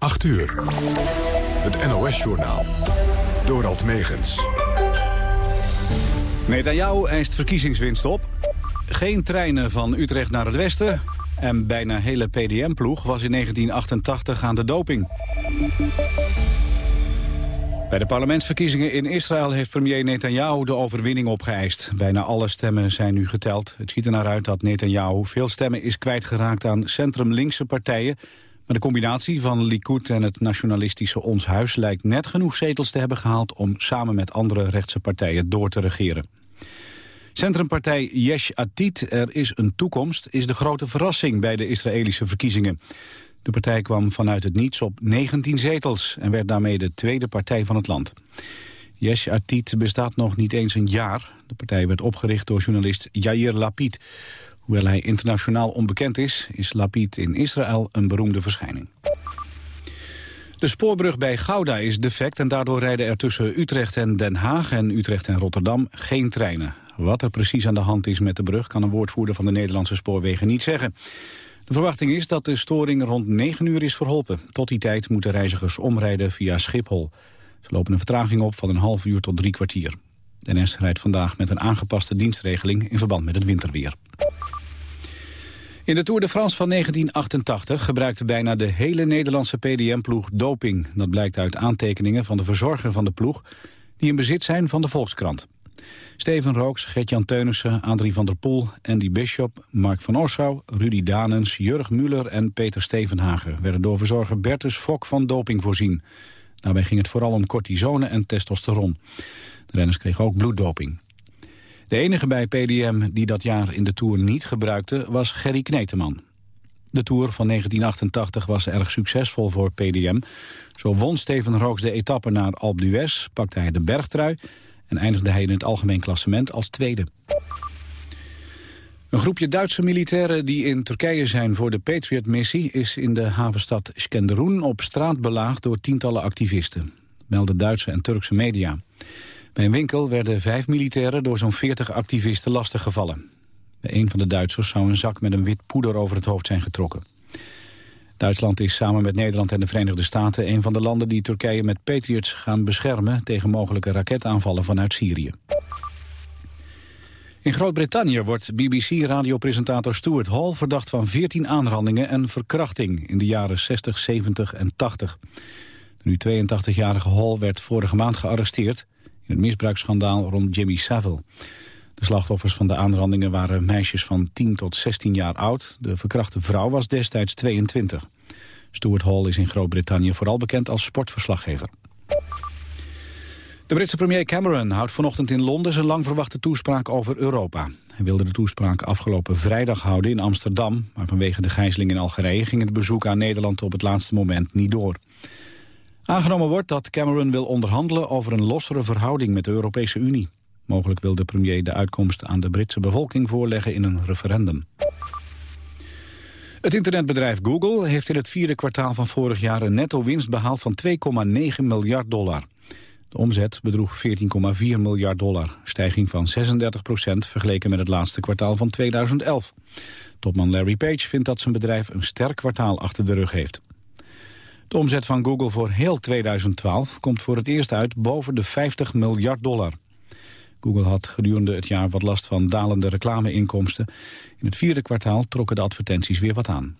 8 uur. Het NOS-journaal. Dorald Megens. Netanyahu eist verkiezingswinst op. Geen treinen van Utrecht naar het westen. En bijna hele PDM-ploeg was in 1988 aan de doping. Bij de parlementsverkiezingen in Israël heeft premier Netanyahu de overwinning opgeëist. Bijna alle stemmen zijn nu geteld. Het ziet er naar uit dat Netanyahu veel stemmen is kwijtgeraakt aan centrum-linkse partijen. Maar de combinatie van Likud en het nationalistische Ons Huis lijkt net genoeg zetels te hebben gehaald om samen met andere rechtse partijen door te regeren. Centrumpartij Yesh Atid, Er is een toekomst, is de grote verrassing bij de Israëlische verkiezingen. De partij kwam vanuit het niets op 19 zetels en werd daarmee de tweede partij van het land. Yesh Atid bestaat nog niet eens een jaar. De partij werd opgericht door journalist Yair Lapid. Hoewel hij internationaal onbekend is, is Lapid in Israël een beroemde verschijning. De spoorbrug bij Gouda is defect en daardoor rijden er tussen Utrecht en Den Haag en Utrecht en Rotterdam geen treinen. Wat er precies aan de hand is met de brug kan een woordvoerder van de Nederlandse spoorwegen niet zeggen. De verwachting is dat de storing rond 9 uur is verholpen. Tot die tijd moeten reizigers omrijden via Schiphol. Ze lopen een vertraging op van een half uur tot drie kwartier. De NS rijdt vandaag met een aangepaste dienstregeling in verband met het winterweer. In de Tour de France van 1988 gebruikte bijna de hele Nederlandse PDM-ploeg doping. Dat blijkt uit aantekeningen van de verzorger van de ploeg... die in bezit zijn van de Volkskrant. Steven Rooks, Gert-Jan Teunissen, Adrie van der Poel, Andy Bishop... Mark van Orsouw, Rudy Danens, Jurg Muller en Peter Stevenhagen... werden door verzorger Bertus Fok van doping voorzien. Daarbij ging het vooral om cortisone en testosteron. De renners kregen ook bloeddoping. De enige bij PDM die dat jaar in de Tour niet gebruikte was Gerry Kneteman. De Tour van 1988 was erg succesvol voor PDM. Zo won Steven Rooks de etappe naar Alpe d'Huez, pakte hij de bergtrui... en eindigde hij in het algemeen klassement als tweede. Een groepje Duitse militairen die in Turkije zijn voor de Patriot-missie... is in de havenstad Skenderun op straat belaagd door tientallen activisten. Melden Duitse en Turkse media. Bij een winkel werden vijf militairen door zo'n 40 activisten lastiggevallen. Bij een van de Duitsers zou een zak met een wit poeder over het hoofd zijn getrokken. Duitsland is samen met Nederland en de Verenigde Staten... een van de landen die Turkije met Patriots gaan beschermen... tegen mogelijke raketaanvallen vanuit Syrië. In Groot-Brittannië wordt BBC-radiopresentator Stuart Hall... verdacht van 14 aanrandingen en verkrachting in de jaren 60, 70 en 80. De nu 82-jarige Hall werd vorige maand gearresteerd het misbruiksschandaal rond Jimmy Savile. De slachtoffers van de aanrandingen waren meisjes van 10 tot 16 jaar oud. De verkrachte vrouw was destijds 22. Stuart Hall is in Groot-Brittannië vooral bekend als sportverslaggever. De Britse premier Cameron houdt vanochtend in Londen zijn lang verwachte toespraak over Europa. Hij wilde de toespraak afgelopen vrijdag houden in Amsterdam, maar vanwege de gijzeling in Algerije ging het bezoek aan Nederland op het laatste moment niet door. Aangenomen wordt dat Cameron wil onderhandelen over een lossere verhouding met de Europese Unie. Mogelijk wil de premier de uitkomst aan de Britse bevolking voorleggen in een referendum. Het internetbedrijf Google heeft in het vierde kwartaal van vorig jaar een netto winst behaald van 2,9 miljard dollar. De omzet bedroeg 14,4 miljard dollar, stijging van 36 procent vergeleken met het laatste kwartaal van 2011. Topman Larry Page vindt dat zijn bedrijf een sterk kwartaal achter de rug heeft. De omzet van Google voor heel 2012 komt voor het eerst uit boven de 50 miljard dollar. Google had gedurende het jaar wat last van dalende reclameinkomsten. In het vierde kwartaal trokken de advertenties weer wat aan.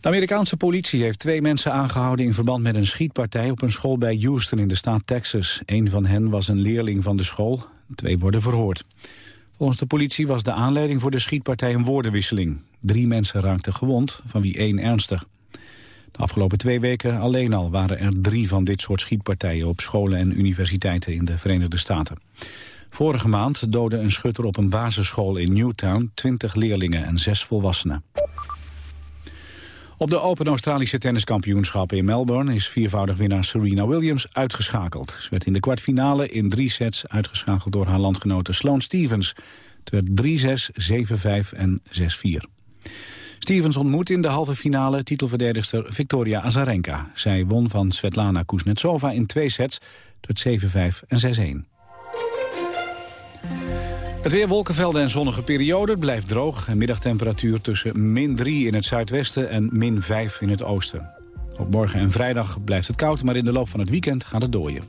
De Amerikaanse politie heeft twee mensen aangehouden in verband met een schietpartij op een school bij Houston in de staat Texas. Een van hen was een leerling van de school, twee worden verhoord. Volgens de politie was de aanleiding voor de schietpartij een woordenwisseling. Drie mensen raakten gewond, van wie één ernstig. De afgelopen twee weken alleen al waren er drie van dit soort schietpartijen op scholen en universiteiten in de Verenigde Staten. Vorige maand doodde een schutter op een basisschool in Newtown 20 leerlingen en zes volwassenen. Op de Open Australische tenniskampioenschappen in Melbourne is viervoudig winnaar Serena Williams uitgeschakeld. Ze werd in de kwartfinale in drie sets uitgeschakeld door haar landgenote Sloane Stevens. Het werd 3-6, 7-5 en 6-4. Stevens ontmoet in de halve finale titelverdedigster Victoria Azarenka. Zij won van Svetlana Kuznetsova in twee sets, tot 7-5 en 6-1. Het weer wolkenvelden en zonnige periode blijft droog. Middagtemperatuur tussen min 3 in het zuidwesten en min 5 in het oosten. Op morgen en vrijdag blijft het koud, maar in de loop van het weekend gaat het dooien.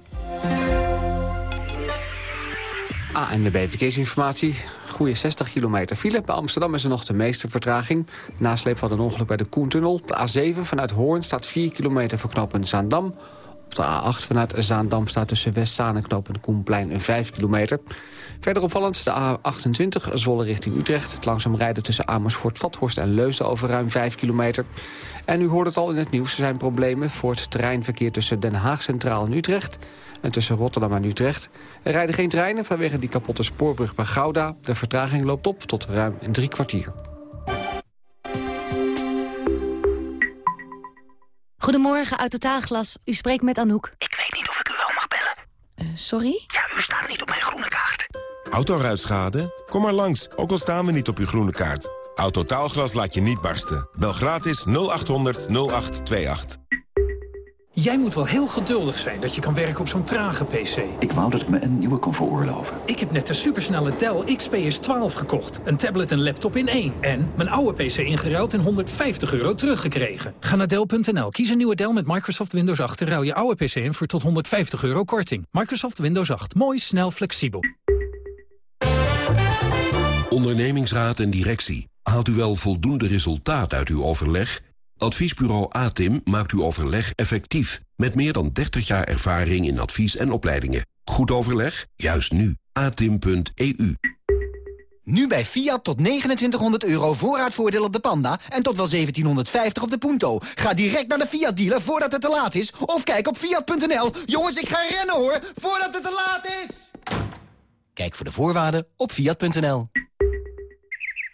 ANWB Verkeersinformatie. Goede 60 kilometer file. Bij Amsterdam is er nog de meeste vertraging. Nasleep van een ongeluk bij de Koentunnel. De A7 vanuit Hoorn staat 4 kilometer voor knooppunt Zaandam. Op de A8 vanuit Zaandam staat tussen Westzaan en knooppunt Koenplein 5 kilometer. Verder opvallend de A28 Zwolle richting Utrecht. Het langzaam rijden tussen Amersfoort, Vathorst en Leusden over ruim 5 kilometer. En u hoort het al in het nieuws. Er zijn problemen voor het terreinverkeer tussen Den Haag Centraal en Utrecht. En tussen Rotterdam en Utrecht. Er rijden geen treinen vanwege die kapotte spoorbrug bij Gouda. De vertraging loopt op tot ruim een drie kwartier. Goedemorgen, uit Totaalglas. U spreekt met Anouk. Ik weet niet of ik u wel mag bellen. Uh, sorry? Ja, u staat niet op mijn groene kaart. Autoruitschade? Kom maar langs, ook al staan we niet op uw groene kaart. Autotaalglas laat je niet barsten. Bel gratis 0800 0828. Jij moet wel heel geduldig zijn dat je kan werken op zo'n trage PC. Ik wou dat ik me een nieuwe kon veroorloven. Ik heb net de supersnelle Dell XPS 12 gekocht. Een tablet en laptop in één. En mijn oude PC ingeruild en 150 euro teruggekregen. Ga naar Dell.nl, kies een nieuwe Dell met Microsoft Windows 8... en ruil je oude PC in voor tot 150 euro korting. Microsoft Windows 8. Mooi, snel, flexibel. Ondernemingsraad en directie. Haalt u wel voldoende resultaat uit uw overleg? Adviesbureau ATIM maakt uw overleg effectief. Met meer dan 30 jaar ervaring in advies en opleidingen. Goed overleg? Juist nu. atim.eu. Nu bij Fiat tot 2900 euro voorraadvoordeel op de Panda... en tot wel 1750 op de Punto. Ga direct naar de Fiat-dealer voordat het te laat is... of kijk op Fiat.nl. Jongens, ik ga rennen hoor, voordat het te laat is! Kijk voor de voorwaarden op Fiat.nl.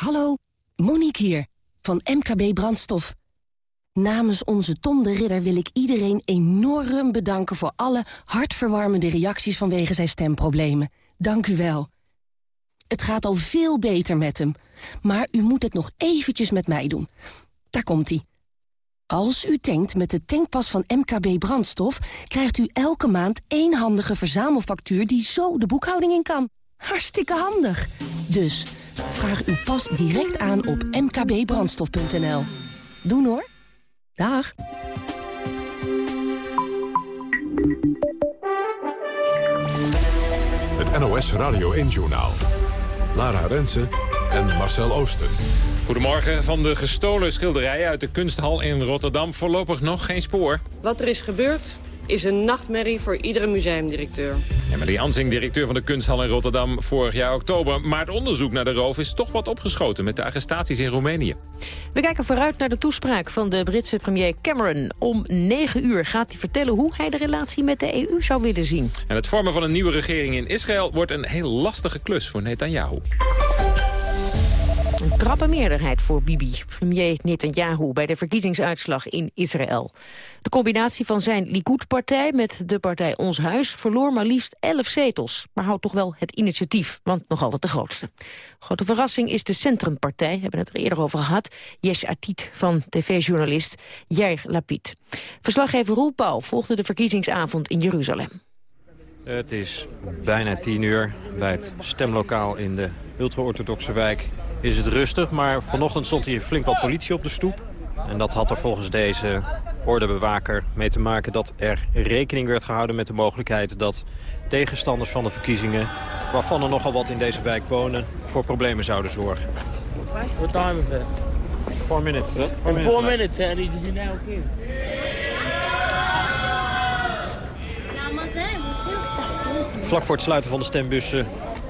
Hallo, Monique hier van MKB Brandstof. Namens onze Tom de Ridder wil ik iedereen enorm bedanken... voor alle hartverwarmende reacties vanwege zijn stemproblemen. Dank u wel. Het gaat al veel beter met hem. Maar u moet het nog eventjes met mij doen. Daar komt-ie. Als u tankt met de tankpas van MKB Brandstof... krijgt u elke maand één handige verzamelfactuur... die zo de boekhouding in kan. Hartstikke handig. Dus vraag uw pas direct aan op mkbbrandstof.nl. Doen hoor. Dag. Het NOS Radio 1-journaal. Lara Rensen en Marcel Ooster. Goedemorgen. Van de gestolen schilderijen uit de kunsthal in Rotterdam voorlopig nog geen spoor. Wat er is gebeurd is een nachtmerrie voor iedere museumdirecteur. Emily Ansing, directeur van de kunsthal in Rotterdam vorig jaar oktober. Maar het onderzoek naar de roof is toch wat opgeschoten met de arrestaties in Roemenië. We kijken vooruit naar de toespraak van de Britse premier Cameron. Om negen uur gaat hij vertellen hoe hij de relatie met de EU zou willen zien. En het vormen van een nieuwe regering in Israël wordt een heel lastige klus voor Netanyahu. Een krappe meerderheid voor Bibi, premier Netanyahu, bij de verkiezingsuitslag in Israël. De combinatie van zijn Likud-partij met de partij Ons Huis verloor maar liefst 11 zetels. Maar houdt toch wel het initiatief, want nog altijd de grootste. Grote verrassing is de Centrumpartij, hebben het er eerder over gehad. Yesh Atit van tv-journalist Jair Lapid. Verslaggever Roel Pauw volgde de verkiezingsavond in Jeruzalem. Het is bijna tien uur bij het stemlokaal in de ultra-orthodoxe wijk is het rustig. Maar vanochtend stond hier flink wat politie op de stoep. En dat had er volgens deze ordebewaker mee te maken dat er rekening werd gehouden met de mogelijkheid dat tegenstanders van de verkiezingen, waarvan er nogal wat in deze wijk wonen, voor problemen zouden zorgen. What time is it? Four minutes. Four minutes, Four minutes uh, did you now Vlak voor het sluiten van de stembussen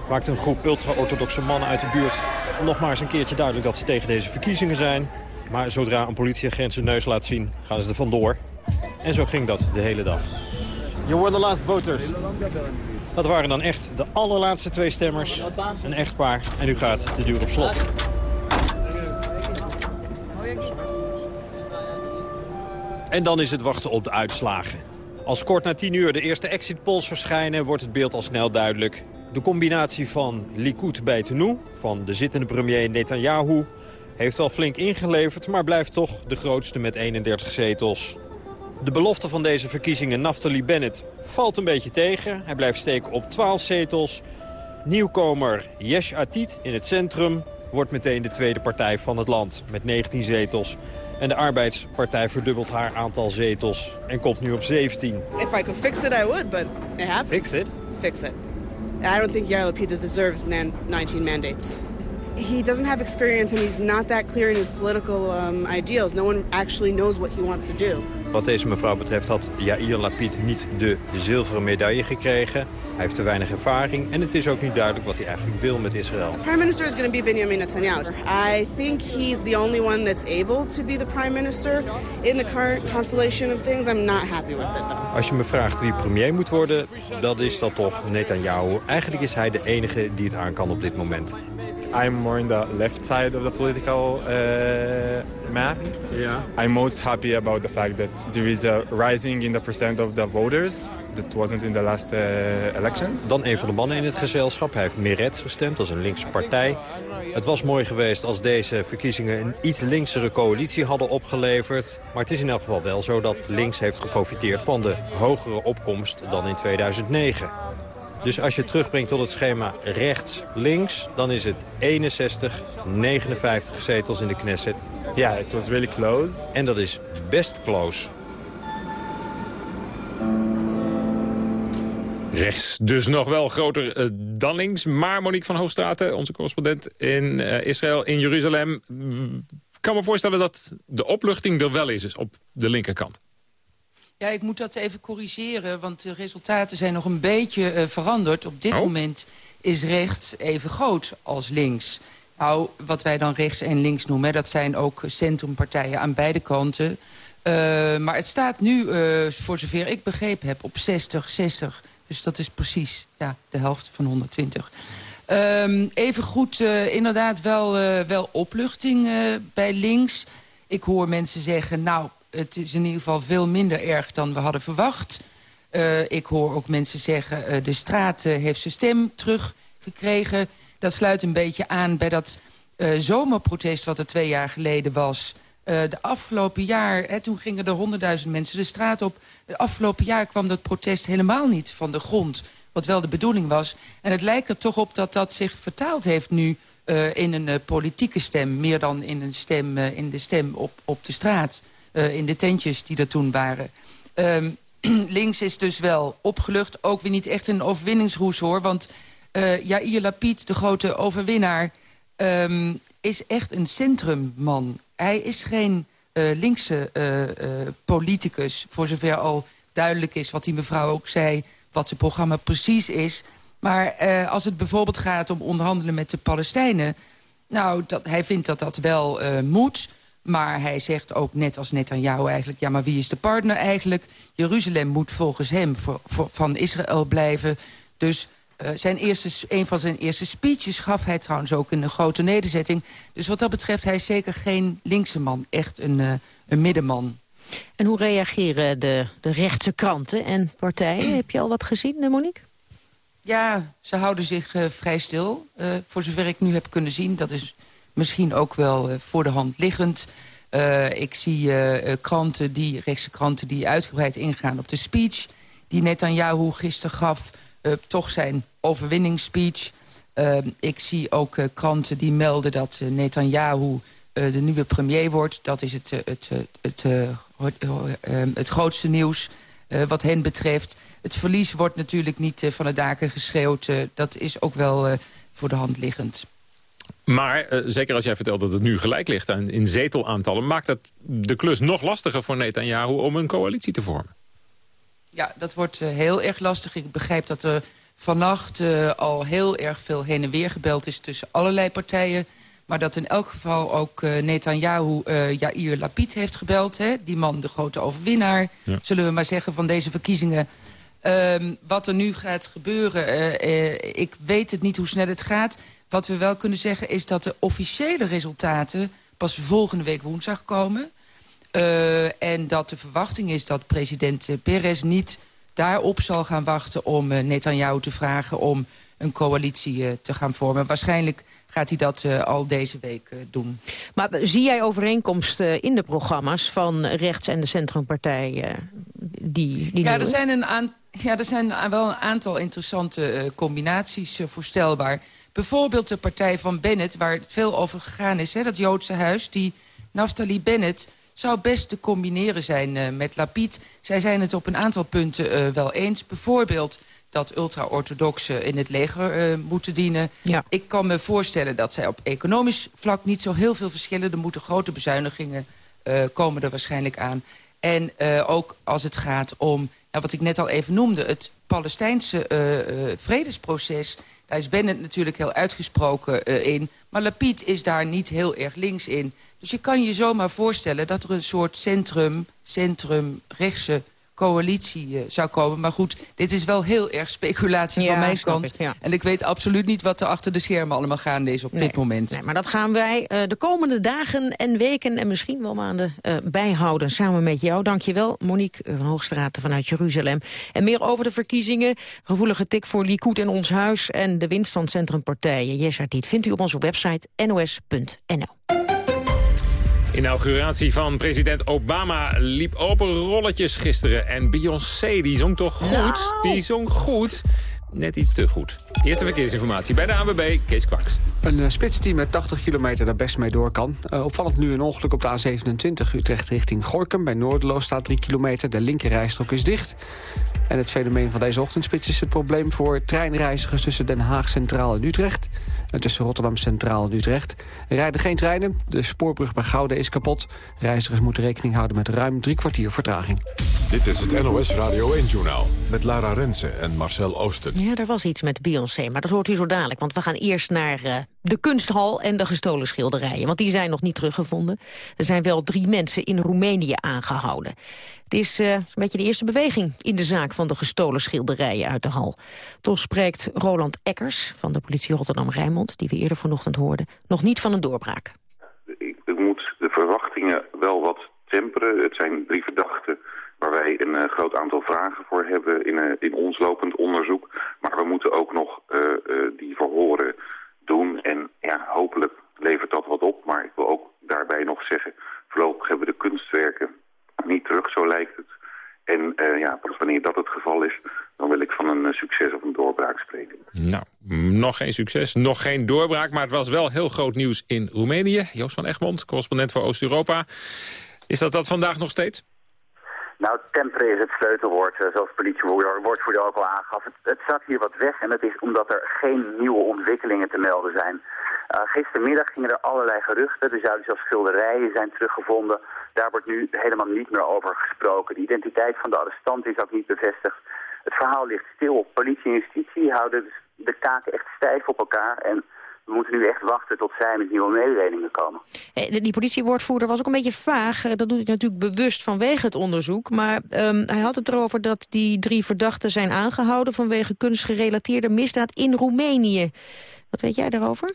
maakt een groep ultra-orthodoxe mannen uit de buurt nog maar eens een keertje duidelijk dat ze tegen deze verkiezingen zijn. Maar zodra een politieagent zijn neus laat zien, gaan ze er vandoor. En zo ging dat de hele dag. You were the last voters. Dat waren dan echt de allerlaatste twee stemmers. Een echtpaar. En nu gaat de deur op slot. En dan is het wachten op de uitslagen. Als kort na 10 uur de eerste exit polls verschijnen... wordt het beeld al snel duidelijk. De combinatie van Likud bij Tenou, van de zittende premier Netanyahu... heeft wel flink ingeleverd, maar blijft toch de grootste met 31 zetels. De belofte van deze verkiezingen, Naftali Bennett, valt een beetje tegen. Hij blijft steken op 12 zetels. Nieuwkomer Yesh Atit in het centrum wordt meteen de tweede partij van het land met 19 zetels. En de Arbeidspartij verdubbelt haar aantal zetels en komt nu op 17. If I could fix it, I would, but I have Fix it? Fix it. I don't think Yair Lapid deserves 19 mandates. He doesn't have experience and he's not that clear in his political um, ideals. No one actually knows what he wants to do. Wat deze mevrouw betreft had Yair Lapid niet de zilveren medaille gekregen. Hij heeft te weinig ervaring en het is ook niet duidelijk wat hij eigenlijk wil met Israël. The prime minister is going to be Benjamin Netanyahu. I think he's the only one that's able to be the prime minister in the current constellation of things. I'm not happy with it though. Als je me vraagt wie premier moet worden, dan is dat toch Netanyahu. Eigenlijk is hij de enige die het aan kan op dit moment. I'm more in the left side of the political uh, map. Yeah. I'm most happy about the fact that there is a rising in the percent of the voters. That wasn't in the last uh, elections. Dan een van de mannen in het gezelschap. Hij heeft Meretz gestemd, dat is een linkse partij. Het was mooi geweest als deze verkiezingen een iets linksere coalitie hadden opgeleverd. Maar het is in elk geval wel zo dat links heeft geprofiteerd van de hogere opkomst dan in 2009. Dus als je terugbrengt tot het schema rechts-links... dan is het 61, 59 zetels in de Knesset. Ja, it was really close. En dat is best close. Rechts dus nog wel groter uh, dan links. Maar Monique van Hoogstraten, onze correspondent in uh, Israël, in Jeruzalem... kan me voorstellen dat de opluchting er wel is op de linkerkant. Ja, ik moet dat even corrigeren, want de resultaten zijn nog een beetje uh, veranderd. Op dit oh. moment is rechts even groot als links. Nou, wat wij dan rechts en links noemen, dat zijn ook centrumpartijen aan beide kanten. Uh, maar het staat nu, uh, voor zover ik begrepen heb, op 60, 60. Dus dat is precies ja, de helft van 120. Um, even goed, uh, inderdaad wel, wel opluchting bij links. Ik hoor mensen zeggen, nou, het is in ieder geval veel minder erg dan we hadden verwacht. Uh, ik hoor ook mensen zeggen, uh, de straat uh, heeft zijn stem teruggekregen. Dat sluit een beetje aan bij dat zomerprotest wat er twee jaar geleden was. de afgelopen jaar, hè, toen gingen er honderdduizend mensen de straat op. De afgelopen jaar kwam dat protest helemaal niet van de grond. Wat wel de bedoeling was. En het lijkt er toch op dat dat zich vertaald heeft nu... in een politieke stem, meer dan in, een stem, in de stem op, op de straat. Uh, in de tentjes die er toen waren. Um, links is dus wel opgelucht. Ook weer niet echt een overwinningsroes hoor. Want uh, Jair Lapid, de grote overwinnaar... Um, is echt een centrumman. Hij is geen uh, linkse politicus. Voor zover al duidelijk is wat die mevrouw ook zei... wat zijn programma precies is. Maar als het bijvoorbeeld gaat om onderhandelen met de Palestijnen... nou, dat, hij vindt dat dat wel moet... Maar hij zegt ook, net als Netanyahu eigenlijk... ja, maar wie is de partner eigenlijk? Jeruzalem moet volgens hem voor, voor, van Israël blijven. Dus uh, zijn eerste, een van zijn eerste speeches gaf hij trouwens ook in een grote nederzetting. Dus wat dat betreft, hij is zeker geen linkse man. Echt een, uh, een middenman. En hoe reageren de, de rechtse kranten en partijen? Heb je al wat gezien, Monique? Ja, ze houden zich uh, vrij stil. voor zover ik nu heb kunnen zien, dat is misschien ook wel uh, voor de hand liggend. Uh, ik zie uh, kranten die, rechtse kranten die uitgebreid ingaan op de speech... die Netanyahu gisteren gaf, toch zijn overwinningsspeech. ik zie ook kranten die melden dat Netanyahu de nieuwe premier wordt. Dat is het, het, het, het grootste nieuws wat hen betreft. Het verlies wordt natuurlijk niet van de daken geschreeuwd. dat is ook wel voor de hand liggend. Maar uh, zeker als jij vertelt dat het nu gelijk ligt aan, in zetelaantallen... maakt dat de klus nog lastiger voor Netanyahu om een coalitie te vormen. Ja, dat wordt uh, heel erg lastig. Ik begrijp dat er vannacht uh, al heel erg veel heen en weer gebeld is... tussen allerlei partijen. Maar dat in elk geval ook Netanyahu Jair Lapid heeft gebeld. Hè? Die man, de grote overwinnaar, ja. zullen we maar zeggen, van deze verkiezingen... Ehm, wat er nu gaat gebeuren, eh, eh, ik weet het niet hoe snel het gaat. Wat we wel kunnen zeggen is dat de officiële resultaten... pas volgende week woensdag komen. Uh, en dat de verwachting is dat president Perez niet daarop zal gaan wachten... om uh, Netanyahu te vragen om een coalitie uh, te gaan vormen. Waarschijnlijk gaat hij dat uh, al deze week uh, doen. Maar zie jij overeenkomsten in de programma's van rechts- en de centrumpartij? die, die ja, er zijn, een aan, ja, er zijn wel een aantal interessante combinaties voorstelbaar. Bijvoorbeeld de partij van Bennett, waar het veel over gegaan is. Hè, dat Joodse huis, die Naftali Bennett zou best te combineren zijn uh, met Lapid. Zij zijn het op een aantal punten uh, wel eens. Bijvoorbeeld dat ultra-orthodoxen in het leger uh, moeten dienen. Ja. Ik kan me voorstellen dat zij op economisch vlak niet zo heel veel verschillen. Er moeten grote bezuinigingen komen er waarschijnlijk aan. En ook als het gaat om, nou, wat ik net al even noemde... het Palestijnse vredesproces... Daar is Bennett natuurlijk heel uitgesproken in. Maar Lapid is daar niet heel erg links in. Dus je kan je zomaar voorstellen dat er een soort centrum, centrum-rechtse coalitie uh, zou komen. Maar goed, dit is wel heel erg speculatie ja, van mijn kant. Ik, ja. En ik weet absoluut niet wat er achter de schermen allemaal gaande is op nee, dit moment. Nee, maar dat gaan wij uh, de komende dagen en weken en misschien wel maanden uh, bijhouden. Samen met jou. Dankjewel, Monique van Hoogstraten vanuit Jeruzalem. En meer over de verkiezingen, gevoelige tik voor Likud en ons huis... en de winst van centrumpartijen. Jesartiet vindt u op onze website nos.nl. Inauguratie van president Obama liep open rolletjes gisteren. En Beyoncé, die zong toch goed? Nou. Die zong goed. Net iets te goed. Eerste verkeersinformatie bij de ANWB, Kees Kwaks. Een uh, spits die met 80 kilometer daar best mee door kan. Uh, opvallend nu een ongeluk op de A27 Utrecht richting Gorkum. Bij Noorderloos staat 3 kilometer. De linkerrijstrook is dicht. En het fenomeen van deze ochtendspits is het probleem voor treinreizigers tussen Den Haag Centraal en Utrecht. En tussen Rotterdam Centraal en Utrecht. Rijden geen treinen. De spoorbrug bij Gouda is kapot. Reizigers moeten rekening houden met ruim drie kwartier vertraging. Dit is het NOS Radio 1-journaal met Lara Rensen en Marcel Oosten. Ja, er was iets met Beyoncé, maar dat hoort u zo dadelijk. Want we gaan eerst naar uh, de kunsthal en de gestolen schilderijen. Want die zijn nog niet teruggevonden. Er zijn wel drie mensen in Roemenië aangehouden. Het is uh, een beetje de eerste beweging in de zaak van de gestolen schilderijen uit de hal. Toch spreekt Roland Eckers van de politie Rotterdam-Rijnmond... die we eerder vanochtend hoorden, nog niet van een doorbraak. Ik, ik moet de verwachtingen wel wat temperen. Het zijn drie verdachten waar wij een uh, groot aantal vragen voor hebben in, uh, in ons lopend onderzoek. Maar we moeten ook nog uh, die verhoren doen. En ja, hopelijk levert dat wat op. Maar ik wil ook daarbij nog zeggen, voorlopig hebben we de kunstwerken niet terug, zo lijkt het. En ja, pas wanneer dat het geval is, dan wil ik van een succes of een doorbraak spreken. Nou, nog geen succes, nog geen doorbraak, maar het was wel heel groot nieuws in Roemenië. Joost van Egmond, correspondent voor Oost-Europa. Is dat dat vandaag nog steeds? Nou, temperen is het sleutelwoord, zoals de politiewoordvoerder ook al aangaf. Het, het zat hier wat weg en dat is omdat er geen nieuwe ontwikkelingen te melden zijn. Uh, gistermiddag gingen er allerlei geruchten. Er zouden zelfs schilderijen zijn teruggevonden. Daar wordt nu helemaal niet meer over gesproken. De identiteit van de arrestant is ook niet bevestigd. Het verhaal ligt stil. Politie en justitie houden de kaken echt stijf op elkaar. En we moeten nu echt wachten tot zij met nieuwe mededelingen komen. Die politiewoordvoerder was ook een beetje vaag. Dat doet hij natuurlijk bewust vanwege het onderzoek. Maar um, hij had het erover dat die drie verdachten zijn aangehouden... vanwege kunstgerelateerde misdaad in Roemenië. Wat weet jij daarover?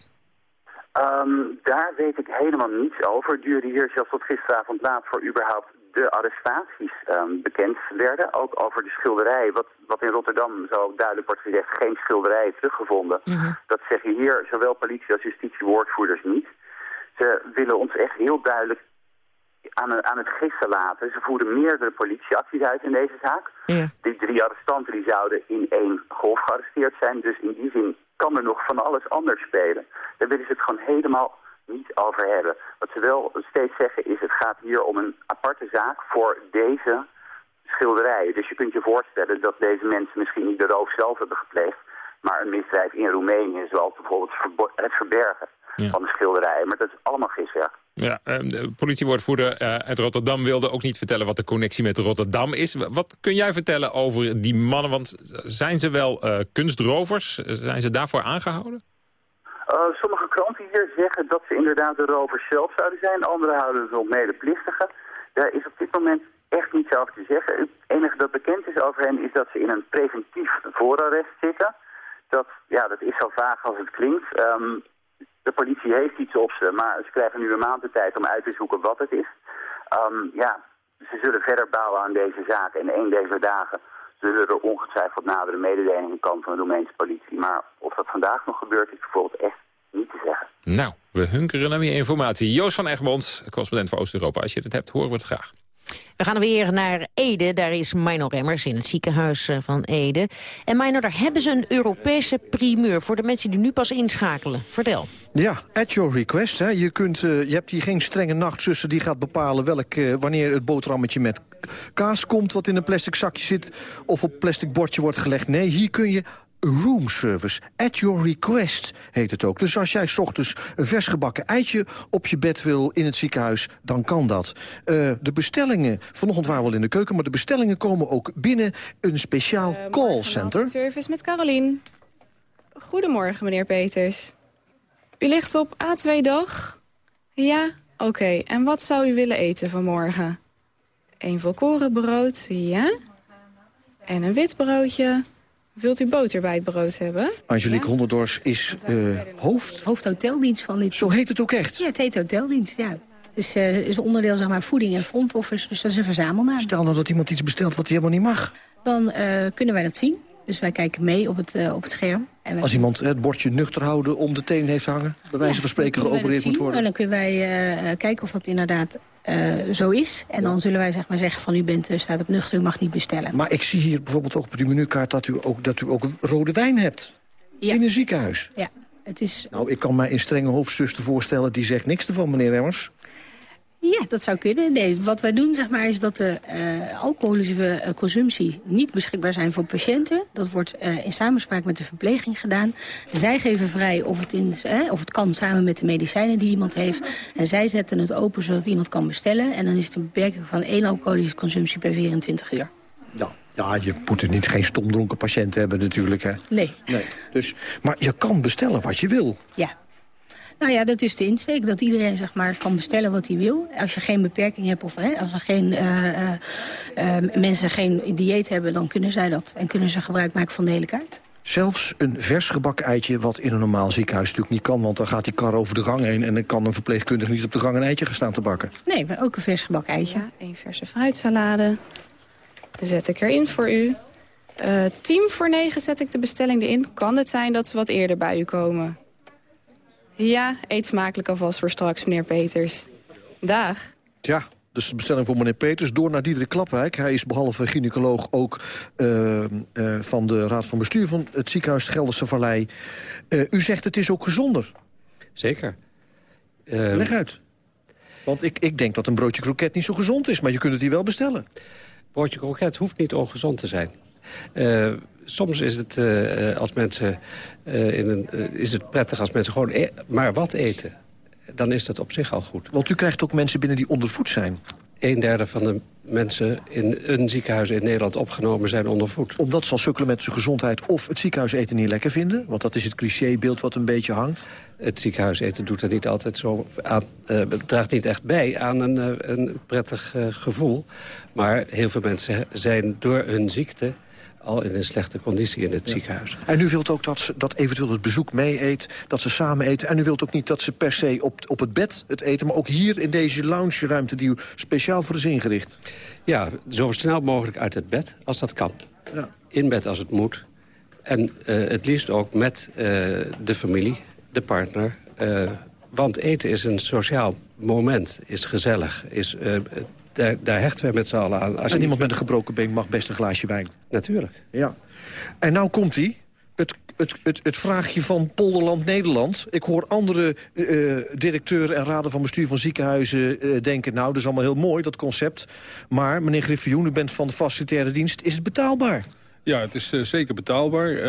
Um, daar weet ik helemaal niets over. Het duurde hier zelfs tot gisteravond laat voor überhaupt de arrestaties um, bekend werden. Ook over de schilderij, wat, wat in Rotterdam zo duidelijk wordt gezegd, geen schilderij teruggevonden. Mm -hmm. Dat zeggen hier zowel politie als justitiewoordvoerders niet. Ze willen ons echt heel duidelijk aan, aan het gissen laten. Ze voeren meerdere politieacties uit in deze zaak. Ja. Die drie arrestanten die zouden in één golf gearresteerd zijn. Dus in die zin kan er nog van alles anders spelen. Daar willen ze het gewoon helemaal niet over hebben. Wat ze wel steeds zeggen is, het gaat hier om een aparte zaak voor deze schilderijen. Dus je kunt je voorstellen dat deze mensen misschien niet de roof zelf hebben gepleegd, maar een misdrijf in Roemenië, zoals bijvoorbeeld het verbergen ja. van de schilderijen. Maar dat is allemaal giswerk. Ja, de politiewoordvoerder uit Rotterdam wilde ook niet vertellen wat de connectie met Rotterdam is. Wat kun jij vertellen over die mannen? Want zijn ze wel uh, kunstrovers? Zijn ze daarvoor aangehouden? Uh, sommige zeggen dat ze inderdaad de rovers zelf zouden zijn. Anderen houden ze op medeplichtigen. Daar is op dit moment echt niet niets over te zeggen. Het enige dat bekend is over hen is dat ze in een preventief voorarrest zitten. Dat, ja, dat is zo vaag als het klinkt. Ehm, de politie heeft iets op ze, maar ze krijgen nu een maand de tijd om uit te zoeken wat het is. Ehm, ja, ze zullen verder bouwen aan deze zaak. En een deze dagen zullen er ongetwijfeld nadere mededelingen komen van de Roemeense politie. Maar of dat vandaag nog gebeurt, is bijvoorbeeld echt niet te zeggen. Nou, we hunkeren naar meer informatie. Joost van Egmond, correspondent voor Oost-Europa. Als je het hebt, horen we het graag. We gaan weer naar Ede. Daar is Minor Remmers in het ziekenhuis eh, van Ede. En Minor, daar hebben ze een Europese primeur... voor de mensen die nu pas inschakelen. Vertel. Ja, at your request. Hè. Je, kunt, uh, je hebt hier geen strenge nachtzuster die gaat bepalen... Welk, uh, wanneer het boterhammetje met kaas komt... wat in een plastic zakje zit of op plastic bordje wordt gelegd. Nee, hier kun je room service. At your request heet het ook. Dus als jij s ochtends een vers gebakken eitje op je bed wil in het ziekenhuis, dan kan dat. Uh, de bestellingen, vanochtend waren we al in de keuken... maar de bestellingen komen ook binnen een speciaal uh, callcenter. Service met Carolien. Goedemorgen, meneer Peters. U ligt op A2-dag? Ja? Oké. Okay. En wat zou u willen eten vanmorgen? Een volkoren brood, ja? En een wit broodje... Wilt u boter bij het brood hebben? Angelique ja? Honderdors is uh, hoofd... Hoofdhoteldienst van dit... Zo heet het ook echt? Ja, het heet hoteldienst, ja. Dus uh, is een onderdeel zeg maar, voeding en front office. Dus dat is een verzamelnaam. Stel nou dat iemand iets bestelt wat hij helemaal niet mag. Dan uh, kunnen wij dat zien. Dus wij kijken mee op het, uh, op het scherm. En Als iemand het bordje nuchter houden om de teen heeft hangen... bij wijze van spreken ja, geopereerd moet worden. En dan kunnen wij uh, kijken of dat inderdaad uh, zo is. En dan zullen wij zeg maar, zeggen van u bent, staat op nuchter, u mag niet bestellen. Maar ik zie hier bijvoorbeeld ook op uw menukaart dat u ook, dat u ook rode wijn hebt. Ja. In een ziekenhuis. Ja. Het is... Nou, ik kan mij een strenge hoofdzuster voorstellen... die zegt niks ervan, meneer Emmers. Ja, dat zou kunnen. Nee, wat wij doen zeg maar, is dat de uh, alcoholische uh, consumptie niet beschikbaar zijn voor patiënten. Dat wordt uh, in samenspraak met de verpleging gedaan. Zij geven vrij of het, in, of het kan samen met de medicijnen die iemand heeft. En zij zetten het open zodat iemand kan bestellen. En dan is het een beperking van één alcoholische consumptie per 24 uur. Ja. Ja, je moet er niet geen stomdronken patiënt hebben natuurlijk. Hè? Nee. nee. Dus, maar je kan bestellen wat je wil. Ja. Nou ja, dat is de insteek. Dat iedereen zeg maar, kan bestellen wat hij wil. Als je geen beperking hebt of hè, als er geen, uh, uh, uh, mensen geen dieet hebben... dan kunnen zij dat en kunnen ze gebruik maken van de hele kaart. Zelfs een vers gebakken eitje, wat in een normaal ziekenhuis natuurlijk niet kan... want dan gaat die kar over de gang heen... en dan kan een verpleegkundige niet op de gang een eitje gaan staan te bakken. Nee, maar ook een vers gebakken eitje. Ja, een verse fruitsalade. Zet ik erin voor u. Uh, tien voor negen zet ik de bestelling erin. Kan het zijn dat ze wat eerder bij u komen? Ja, eet smakelijk alvast voor straks, meneer Peters. Dag. Ja, dus de bestelling voor meneer Peters. Door naar Diederik Klapwijk. Hij is behalve gynaecoloog ook uh, uh, van de Raad van Bestuur van het ziekenhuis Gelderse Vallei. Uh, u zegt het is ook gezonder. Zeker. Leg uit. Want ik, ik denk dat een broodje kroket niet zo gezond is, maar je kunt het hier wel bestellen. Broodje kroket hoeft niet ongezond te zijn. Soms is het, uh, als mensen, uh, in een, is het prettig als mensen gewoon e maar wat eten. Dan is dat op zich al goed. Want u krijgt ook mensen binnen die ondervoed zijn. Een derde van de mensen in een ziekenhuis in Nederland opgenomen zijn ondervoed. Omdat ze al sukkelen met zijn gezondheid of het ziekenhuis eten niet lekker vinden? Want dat is het clichébeeld wat een beetje hangt. Het ziekenhuis eten doet er niet altijd zo aan, draagt niet echt bij aan een, een prettig gevoel. Maar heel veel mensen zijn door hun ziekte al in een slechte conditie in het ja. ziekenhuis. En u wilt ook dat, ze, dat eventueel het bezoek mee eet, dat ze samen eten. En u wilt ook niet dat ze per se op, op het bed het eten... maar ook hier in deze lounge-ruimte die u speciaal voor is ingericht. Ja, zo snel mogelijk uit het bed, als dat kan. Ja. In bed als het moet. En uh, het liefst ook met uh, de familie, de partner... Uh, want eten is een sociaal moment, is gezellig, is daar, daar hechten wij met z'n allen aan. Als en iemand met een gebroken been mag best een glaasje wijn. Natuurlijk. Ja. En nou komt hij. Het, het, het, het vraagje van Polderland Nederland. Ik hoor andere uh, directeuren en raden van bestuur van ziekenhuizen uh, denken... nou, dat is allemaal heel mooi, dat concept. Maar, meneer Griffioen, u bent van de facilitaire dienst. Is het betaalbaar? Ja, het is uh, zeker betaalbaar. Uh,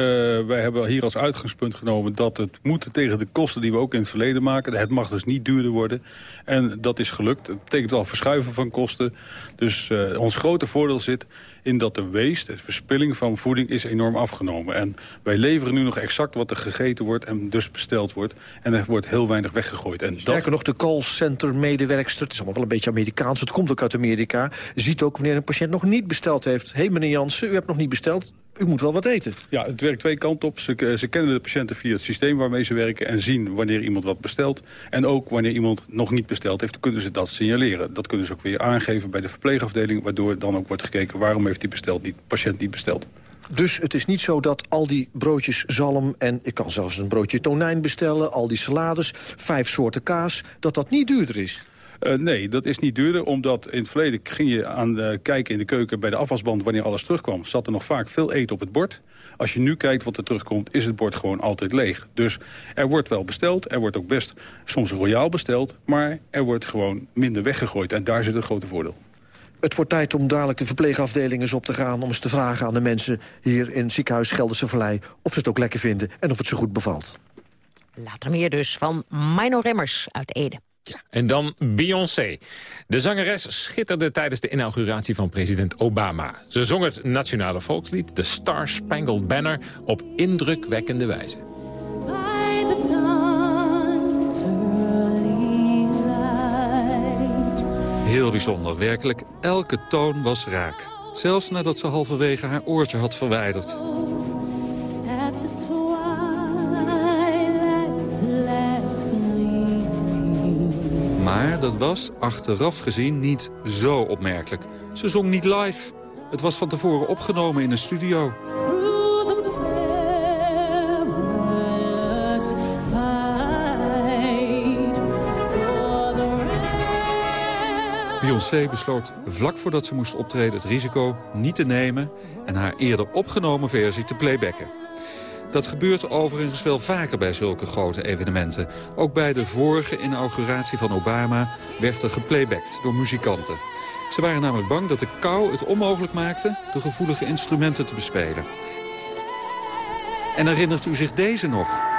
wij hebben hier als uitgangspunt genomen dat het moet tegen de kosten die we ook in het verleden maken. Het mag dus niet duurder worden. En dat is gelukt. Het betekent wel verschuiven van kosten. Dus uh, ons grote voordeel zit in dat de waste, de verspilling van voeding, is enorm afgenomen. En wij leveren nu nog exact wat er gegeten wordt en dus besteld wordt. En er wordt heel weinig weggegooid. En Sterker nog, de callcenter-medewerkster, het is allemaal wel een beetje Amerikaans, het komt ook uit Amerika, ziet ook wanneer een patiënt nog niet besteld heeft. Hé hey, meneer Jansen, u hebt nog niet besteld, u moet wel wat eten. Ja, het werkt twee kanten op. Ze, ze, kennen de patiënten via het systeem waarmee ze werken... en zien wanneer iemand wat bestelt. En ook wanneer iemand nog niet besteld heeft, kunnen ze dat signaleren. Dat kunnen ze ook weer aangeven bij de verpleegafdeling... waardoor dan ook wordt gekeken waarom heeft die besteld, die patiënt niet besteld. Dus het is niet zo dat al die broodjes zalm... en ik kan zelfs een broodje tonijn bestellen, al die salades... vijf soorten kaas, dat dat niet duurder is? Uh, nee, dat is niet duurder, omdat in het verleden ging je aan uh, kijken in de keuken bij de afwasband wanneer alles terugkwam. Zat er nog vaak veel eten op het bord. Als je nu kijkt wat er terugkomt, is het bord gewoon altijd leeg. Dus er wordt wel besteld, er wordt ook best soms royaal besteld, maar er wordt gewoon minder weggegooid. En daar zit een grote voordeel. Het wordt tijd om dadelijk de verpleegafdelingen eens op te gaan... om eens te vragen aan de mensen hier in het ziekenhuis Gelderse Vallei... of ze het ook lekker vinden en of het zo goed bevalt. Later meer dus van Mino Remmers uit Ede. Ja, en dan Beyoncé. De zangeres schitterde tijdens de inauguratie van president Obama. Ze zong het nationale volkslied, de Star Spangled Banner, op indrukwekkende wijze. Heel bijzonder, werkelijk. Elke toon was raak. Zelfs nadat ze halverwege haar oortje had verwijderd. Maar dat was achteraf gezien niet zo opmerkelijk. Ze zong niet live. Het was van tevoren opgenomen in een studio. Beyoncé besloot vlak voordat ze moest optreden het risico niet te nemen... en haar eerder opgenomen versie te playbacken. Dat gebeurt overigens wel vaker bij zulke grote evenementen. Ook bij de vorige inauguratie van Obama werd er geplaybacked door muzikanten. Ze waren namelijk bang dat de kou het onmogelijk maakte de gevoelige instrumenten te bespelen. En herinnert u zich deze nog?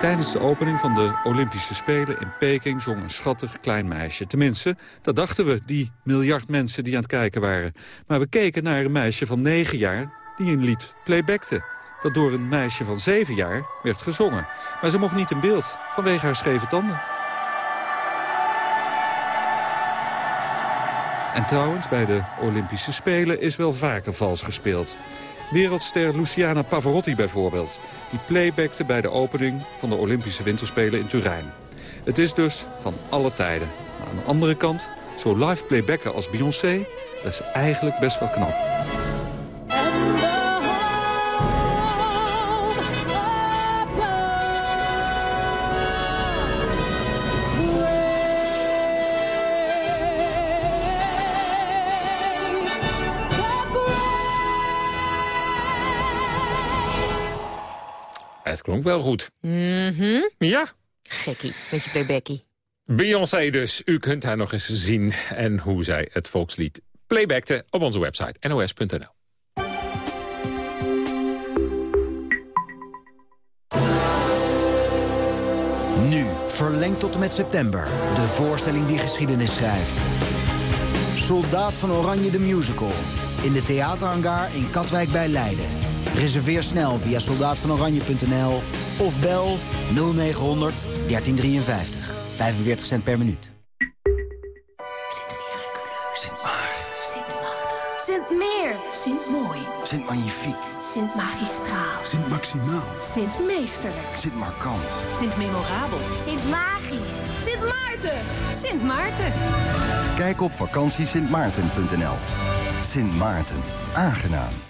Tijdens de opening van de Olympische Spelen in Peking zong een schattig klein meisje. Tenminste, dat dachten we, die miljard mensen die aan het kijken waren. Maar we keken naar een meisje van 9 jaar die een lied playbackte. Dat door een meisje van 7 jaar werd gezongen. Maar ze mocht niet in beeld, vanwege haar scheve tanden. En trouwens, bij de Olympische Spelen is wel vaker vals gespeeld. Wereldster Luciana Pavarotti bijvoorbeeld. Die playbackte bij de opening van de Olympische Winterspelen in Turijn. Het is dus van alle tijden. Maar aan de andere kant, zo live playbacken als Beyoncé... dat is eigenlijk best wel knap. Het klonk wel goed. Mhm. Ja. Gekkie, met je playbackie. Beyoncé dus. U kunt haar nog eens zien en hoe zij het volkslied playbackte op onze website nos.nl. Nu, verlengd tot en met september. De voorstelling die geschiedenis schrijft. Soldaat van Oranje de Musical. In de theaterhangar in Katwijk bij Leiden. Reserveer snel via soldaatvanoranje.nl of bel 0900 1353. 45 cent per minuut. Sint Meer. Sint Mooi. Sint Magnifiek. Sint Magistraal. Sint Maximaal. Sint Meesterlijk. Sint Markant. Sint Memorabel. Sint Magisch. Sint Maarten. Sint Maarten. Kijk op vakantiesintmaarten.nl. Sint Maarten. Aangenaam.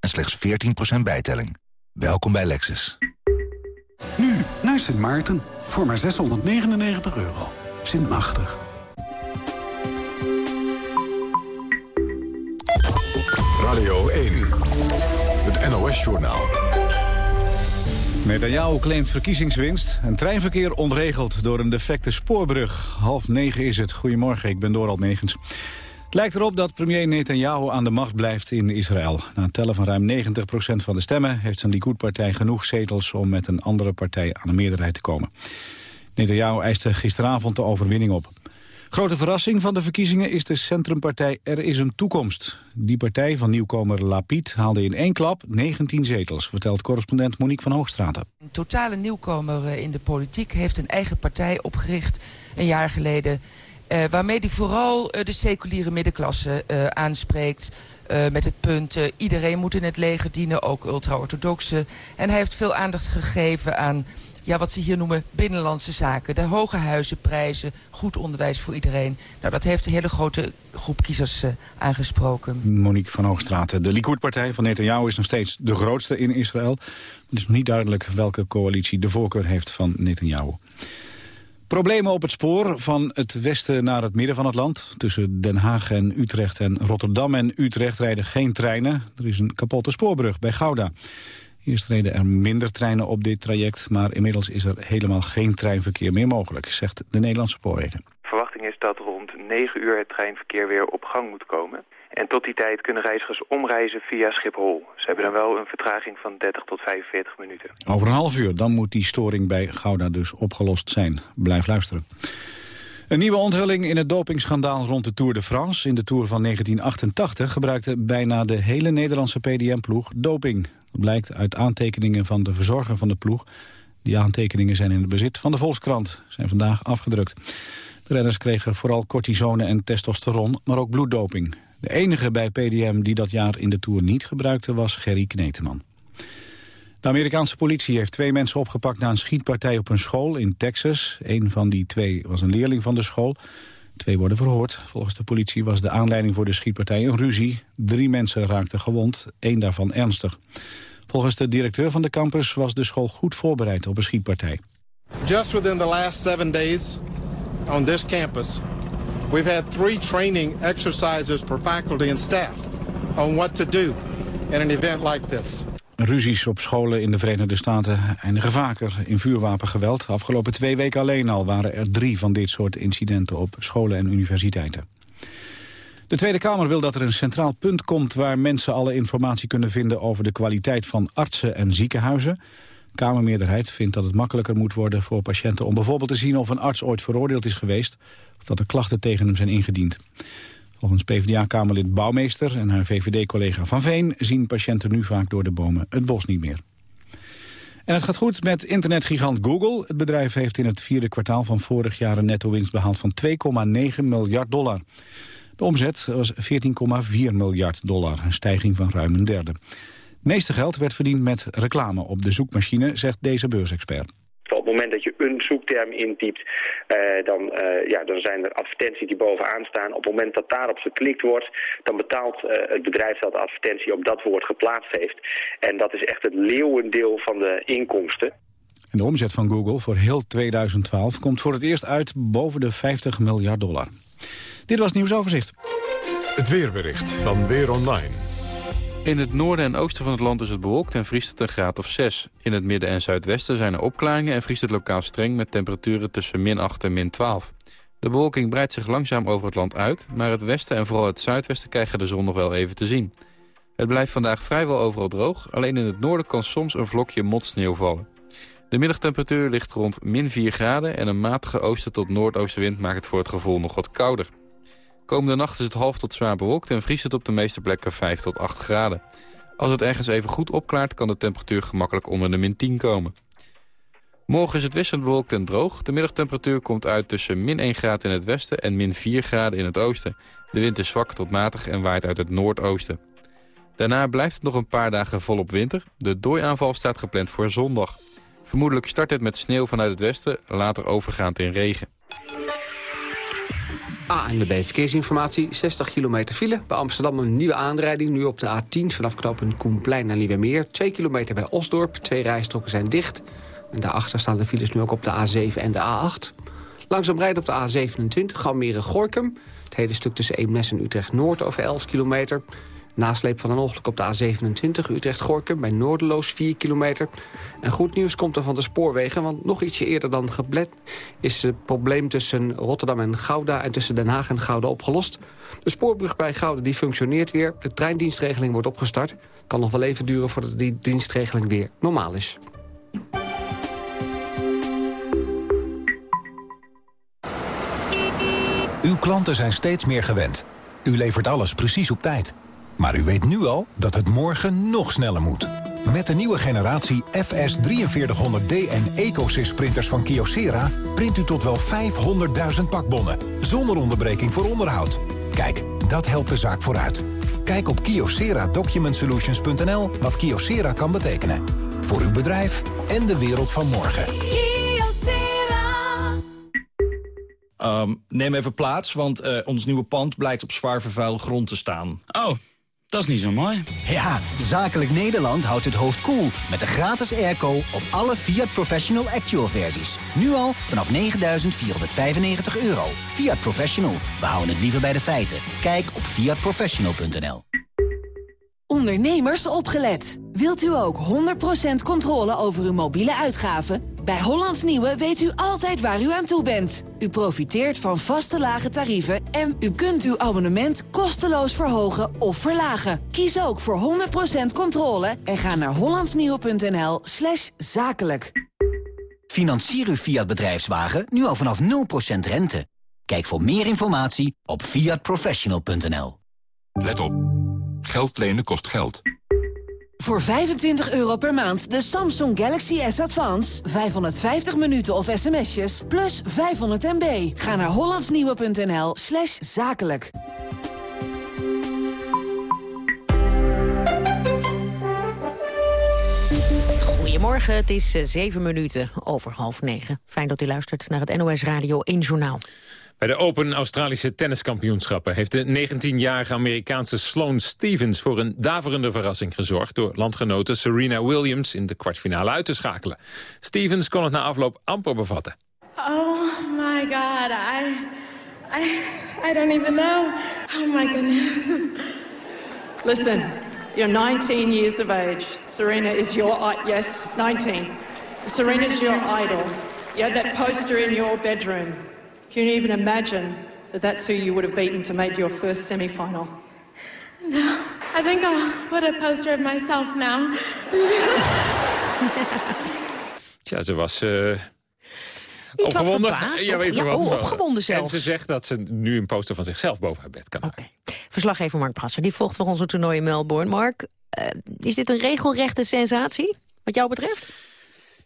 en slechts 14% bijtelling. Welkom bij Lexus. Nu naar Sint Maarten voor maar 699 euro. Sint Machtig. Radio 1, het NOS-journaal. Netanyahu claimt verkiezingswinst en treinverkeer ontregeld door een defecte spoorbrug. Half negen is het. Goedemorgen, ik ben Doral Megens. Het lijkt erop dat premier Netanyahu aan de macht blijft in Israël. Na het tellen van ruim 90% van de stemmen... heeft zijn Likud-partij genoeg zetels om met een andere partij aan de meerderheid te komen. Netanyahu eiste gisteravond de overwinning op. Grote verrassing van de verkiezingen is de centrumpartij Er is een Toekomst. Die partij van nieuwkomer Lapid haalde in één klap 19 zetels... vertelt correspondent Monique van Hoogstraten. Een totale nieuwkomer eh, in de politiek heeft een eigen partij opgericht... een jaar geleden, uh, waarmee hij vooral uh, de seculiere middenklasse uh, aanspreekt... met het punt, iedereen moet in het leger dienen, ook ultra-orthodoxe. En hij heeft veel aandacht gegeven aan ja, wat ze hier noemen binnenlandse zaken. De hoge huizenprijzen, goed onderwijs voor iedereen. Nou, dat heeft een hele grote groep kiezers aangesproken. Monique van Hoogstraten. De Likud-partij van Netanyahu is nog steeds de grootste in Israël. Het is nog niet duidelijk welke coalitie de voorkeur heeft van Netanyahu. Problemen op het spoor van het westen naar het midden van het land. Tussen Den Haag en Utrecht en Rotterdam en Utrecht rijden geen treinen. Er is een kapotte spoorbrug bij Gouda. Eerst reden er minder treinen op dit traject... maar inmiddels is er helemaal geen treinverkeer meer mogelijk, zegt de Nederlandse spoorwegen. De verwachting is dat rond 9 uur het treinverkeer weer op gang moet komen. En tot die tijd kunnen reizigers omreizen via Schiphol. Ze hebben dan wel een vertraging van 30 tot 45 minuten. Over een half uur, dan moet die storing bij Gouda dus opgelost zijn. Blijf luisteren. Een nieuwe onthulling in het dopingschandaal rond de Tour de France. In de Tour van 1988 gebruikte bijna de hele Nederlandse PDM-ploeg doping. Dat blijkt uit aantekeningen van de verzorger van de ploeg. Die aantekeningen zijn in het bezit van de Volkskrant. Zijn vandaag afgedrukt. De renners kregen vooral cortisone en testosteron, maar ook bloeddoping. De enige bij PDM die dat jaar in de Tour niet gebruikte was Gerry Kneteman. De Amerikaanse politie heeft twee mensen opgepakt na een schietpartij op een school in Texas. Een van die twee was een leerling van de school. Twee worden verhoord. Volgens de politie was de aanleiding voor de schietpartij een ruzie. Drie mensen raakten gewond, één daarvan ernstig. Volgens de directeur van de campus was de school goed voorbereid op een schietpartij. Just within the last seven days on this campus, we've had three training exercises per faculty and staff on what to do in an event like this. Ruzies op scholen in de Verenigde Staten eindigen vaker in vuurwapengeweld. Afgelopen twee weken alleen al waren er drie van dit soort incidenten op scholen en universiteiten. De Tweede Kamer wil dat er een centraal punt komt waar mensen alle informatie kunnen vinden over de kwaliteit van artsen en ziekenhuizen. De Kamermeerderheid vindt dat het makkelijker moet worden voor patiënten om bijvoorbeeld te zien of een arts ooit veroordeeld is geweest of dat er klachten tegen hem zijn ingediend. Volgens PvdA-kamerlid Bouwmeester en haar VVD-collega Van Veen... zien patiënten nu vaak door de bomen het bos niet meer. En het gaat goed met internetgigant Google. Het bedrijf heeft in het vierde kwartaal van vorig jaar een netto-winst behaald van 2,9 miljard dollar. De omzet was 14,4 miljard dollar, een stijging van ruim een derde. Meeste geld werd verdiend met reclame op de zoekmachine, zegt deze beursexpert. Op het moment dat je een zoekterm intypt, uh, dan, uh, ja, dan zijn er advertenties die bovenaan staan. Op het moment dat daarop geklikt wordt, dan betaalt uh, het bedrijf dat de advertentie op dat woord geplaatst heeft. En dat is echt het leeuwendeel van de inkomsten. En de omzet van Google voor heel 2012 komt voor het eerst uit boven de 50 miljard dollar. Dit was het nieuwsoverzicht. Het weerbericht van Weer Online. In het noorden en oosten van het land is het bewolkt en vriest het een graad of 6. In het midden en zuidwesten zijn er opklaringen en vriest het lokaal streng... met temperaturen tussen min 8 en min 12. De bewolking breidt zich langzaam over het land uit... maar het westen en vooral het zuidwesten krijgen de zon nog wel even te zien. Het blijft vandaag vrijwel overal droog... alleen in het noorden kan soms een vlokje motsneeuw vallen. De middagtemperatuur ligt rond min 4 graden... en een matige oosten tot noordoostenwind maakt het voor het gevoel nog wat kouder. Komende nacht is het half tot zwaar bewolkt en vriest het op de meeste plekken 5 tot 8 graden. Als het ergens even goed opklaart kan de temperatuur gemakkelijk onder de min 10 komen. Morgen is het wisselend bewolkt en droog. De middagtemperatuur komt uit tussen min 1 graad in het westen en min 4 graden in het oosten. De wind is zwak tot matig en waait uit het noordoosten. Daarna blijft het nog een paar dagen volop winter. De dooiaanval staat gepland voor zondag. Vermoedelijk start het met sneeuw vanuit het westen, later overgaand in regen. ANWB Verkeersinformatie, 60 kilometer file. Bij Amsterdam een nieuwe aanrijding, nu op de A10... vanaf knooppunt Koenplein naar Nieuwemeer. 2 kilometer bij Osdorp, twee rijstroken zijn dicht. En daarachter staan de files nu ook op de A7 en de A8. Langzaam rijden op de A27, Almere-Gorkum. Het hele stuk tussen Eemnes en Utrecht-Noord over 11 kilometer. Nasleep van een ongeluk op de A27 Utrecht-Gorkum bij Noorderloos 4 kilometer. En goed nieuws komt er van de spoorwegen, want nog ietsje eerder dan geblet is het probleem tussen Rotterdam en Gouda en tussen Den Haag en Gouda opgelost. De spoorbrug bij Gouda die functioneert weer, de treindienstregeling wordt opgestart. kan nog wel even duren voordat die dienstregeling weer normaal is. Uw klanten zijn steeds meer gewend. U levert alles precies op tijd. Maar u weet nu al dat het morgen nog sneller moet. Met de nieuwe generatie FS 4300D en EcoSys printers van Kyocera... print u tot wel 500.000 pakbonnen, zonder onderbreking voor onderhoud. Kijk, dat helpt de zaak vooruit. Kijk op kyocera-document-solutions.nl wat Kyocera kan betekenen. Voor uw bedrijf en de wereld van morgen. Um, neem even plaats, want uh, ons nieuwe pand blijkt op zwaar vervuilde grond te staan. Oh, dat is niet zo mooi. Ja, Zakelijk Nederland houdt het hoofd koel cool met de gratis airco op alle Fiat Professional Actual versies. Nu al vanaf 9.495 euro. Fiat Professional, we houden het liever bij de feiten. Kijk op fiatprofessional.nl Ondernemers opgelet. Wilt u ook 100% controle over uw mobiele uitgaven? Bij Hollands Nieuwe weet u altijd waar u aan toe bent. U profiteert van vaste lage tarieven en u kunt uw abonnement kosteloos verhogen of verlagen. Kies ook voor 100% controle en ga naar hollandsnieuwe.nl slash zakelijk. Financier uw Fiat bedrijfswagen nu al vanaf 0% rente. Kijk voor meer informatie op fiatprofessional.nl. Let op. Geld lenen kost geld. Voor 25 euro per maand de Samsung Galaxy S Advance. 550 minuten of sms'jes, plus 500 MB. Ga naar hollandsnieuwe.nl slash zakelijk. Goedemorgen, het is 7 minuten over half negen. Fijn dat u luistert naar het NOS Radio 1 Journaal. Bij de Open Australische Tenniskampioenschappen... heeft de 19-jarige Amerikaanse Sloane Stevens... voor een daverende verrassing gezorgd... door landgenote Serena Williams in de kwartfinale uit te schakelen. Stevens kon het na afloop amper bevatten. Oh my god, I, I, I don't even know. Oh my goodness. Listen, you're 19 years of age. Serena is your, yes, 19. Serena is your idol. You had that poster in your bedroom. Can you even imagine that that's who you would have beaten to make your first semi-final? No, I think I'll put a poster of myself now. Tja, ze was... Uh... opgewonden. ja, weet ja, wat oh, opgewonden zelf. En ze zegt dat ze nu een poster van zichzelf boven haar bed kan Oké. Okay. Verslaggever Mark Brasser, die volgt voor onze toernooi in Melbourne. Mark, uh, is dit een regelrechte sensatie, wat jou betreft?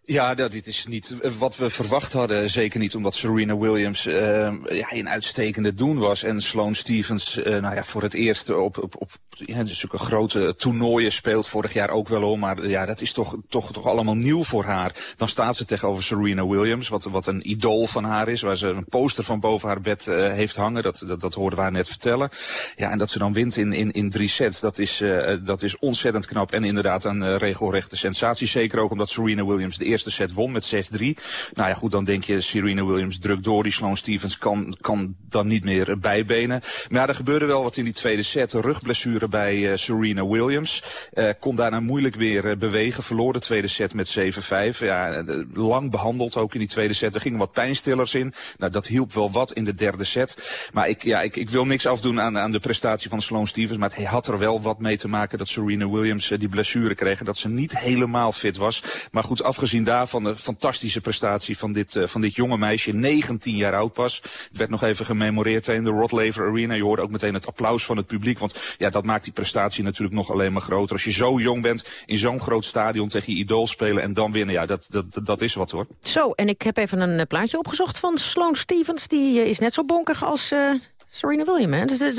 Ja, dat, dit is niet wat we verwacht hadden. Zeker niet omdat Serena Williams uh, ja, in uitstekende doen was. En Sloane Stevens uh, nou ja, voor het eerst op, op, op ja, zulke grote toernooien speelt. Vorig jaar ook wel om. Maar ja, dat is toch, toch, toch allemaal nieuw voor haar. Dan staat ze tegenover Serena Williams. Wat, wat een idool van haar is. Waar ze een poster van boven haar bed uh, heeft hangen. Dat, dat, hoorden we haar net vertellen. Ja, en dat ze dan wint in, in, in drie sets. Dat is, dat is ontzettend knap. En inderdaad een regelrechte sensatie. Zeker ook omdat Serena Williams de eerste set won met 6-3. Nou ja, goed, dan denk je Serena Williams drukt door. Die Sloane Stevens kan, kan dan niet meer bijbenen. Maar er gebeurde wel wat in die tweede set. Rugblessure bij uh, Serena Williams. Uh, kon daarna moeilijk weer uh, bewegen. Verloor de tweede set met 7-5. Ja, lang behandeld ook in die tweede set. Er gingen wat pijnstillers in. Nou, dat hielp wel wat in de derde set. Maar ik, ja, ik, ik wil niks afdoen aan, aan de prestatie van Sloane Stevens. Maar hij had er wel wat mee te maken dat Serena Williams die blessure kreeg. Dat ze niet helemaal fit was. Maar goed, afgezien daarvan van de fantastische prestatie van dit, uh, van dit jonge meisje. 19 jaar oud pas. Het werd nog even gememoreerd in de Rod Laver Arena. Je hoorde ook meteen het applaus van het publiek. Want ja, dat maakt die prestatie natuurlijk nog alleen maar groter. Als je zo jong bent, in zo'n groot stadion tegen je idool spelen en dan winnen. Ja, dat, dat, dat is wat hoor. Zo, en ik heb even een eh, plaatje opgezocht van Sloane Stevens. Die uh, is net zo bonkig als Serena Williams, hè? Dus,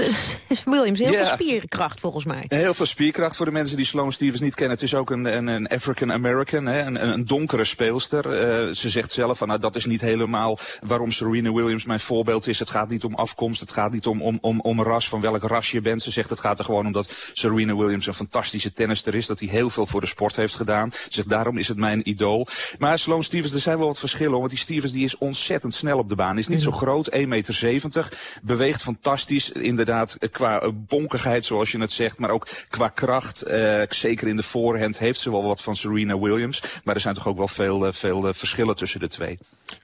dus, Williams, heel veel spierkracht volgens mij. Heel veel spierkracht voor de mensen die Sloane Stevens niet kennen. Het is ook een, een, een African-American, een, een donkere speelster. Eh, ze zegt zelf van, nou, dat is niet helemaal waarom Serena Williams mijn voorbeeld is. Het gaat niet om afkomst, het gaat niet om, om, om, om ras, van welk ras je bent. Ze zegt het gaat er gewoon om dat Serena Williams een fantastische tennister is. Dat hij heel veel voor de sport heeft gedaan. Ze zegt, daarom is het mijn idool. Maar Sloane Stevens, er zijn wel wat verschillen. Want die Stevens die is ontzettend snel op de baan. Is niet zo groot, 1,70 meter. Beweegt fantastisch, inderdaad, eh, qua eh, bonkigheid zoals je het zegt. Maar ook qua kracht, eh, zeker in de voorhand, heeft ze wel wat van Serena Williams. Maar er zijn toch ook wel veel, veel verschillen tussen de twee.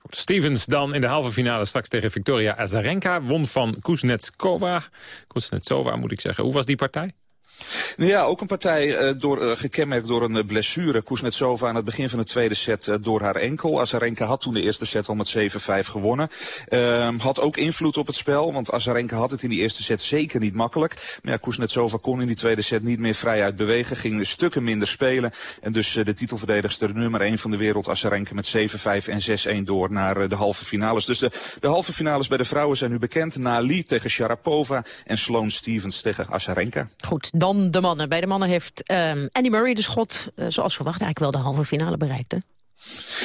Stevens dan in de halve finale straks tegen Victoria Azarenka. Won van Kuznetskova. Kuznetsova moet ik zeggen. Hoe was die partij? Nou Ja, ook een partij eh, door, eh, gekenmerkt door een eh, blessure. Kuznetsova aan het begin van de tweede set door haar enkel. Azarenka had toen de eerste set al met 7-5 gewonnen. Ehm, had ook invloed op het spel, want Azarenka had het in die eerste set zeker niet makkelijk. Maar ja, Kuznetsova kon in die tweede set niet meer vrijuit bewegen. Ging stukken minder spelen. En dus de titelverdedigster nummer 1 van de wereld, Azarenka, met 7-5 en 6-1 door naar de halve finales. Dus de, de halve finales bij de vrouwen zijn nu bekend. Nali tegen Sharapova en Sloane Stevens tegen Azarenka. Goed, de mannen. Bij de mannen heeft ehm, Andy Murray de schot, eh, zoals verwacht, eigenlijk wel de halve finale bereikt.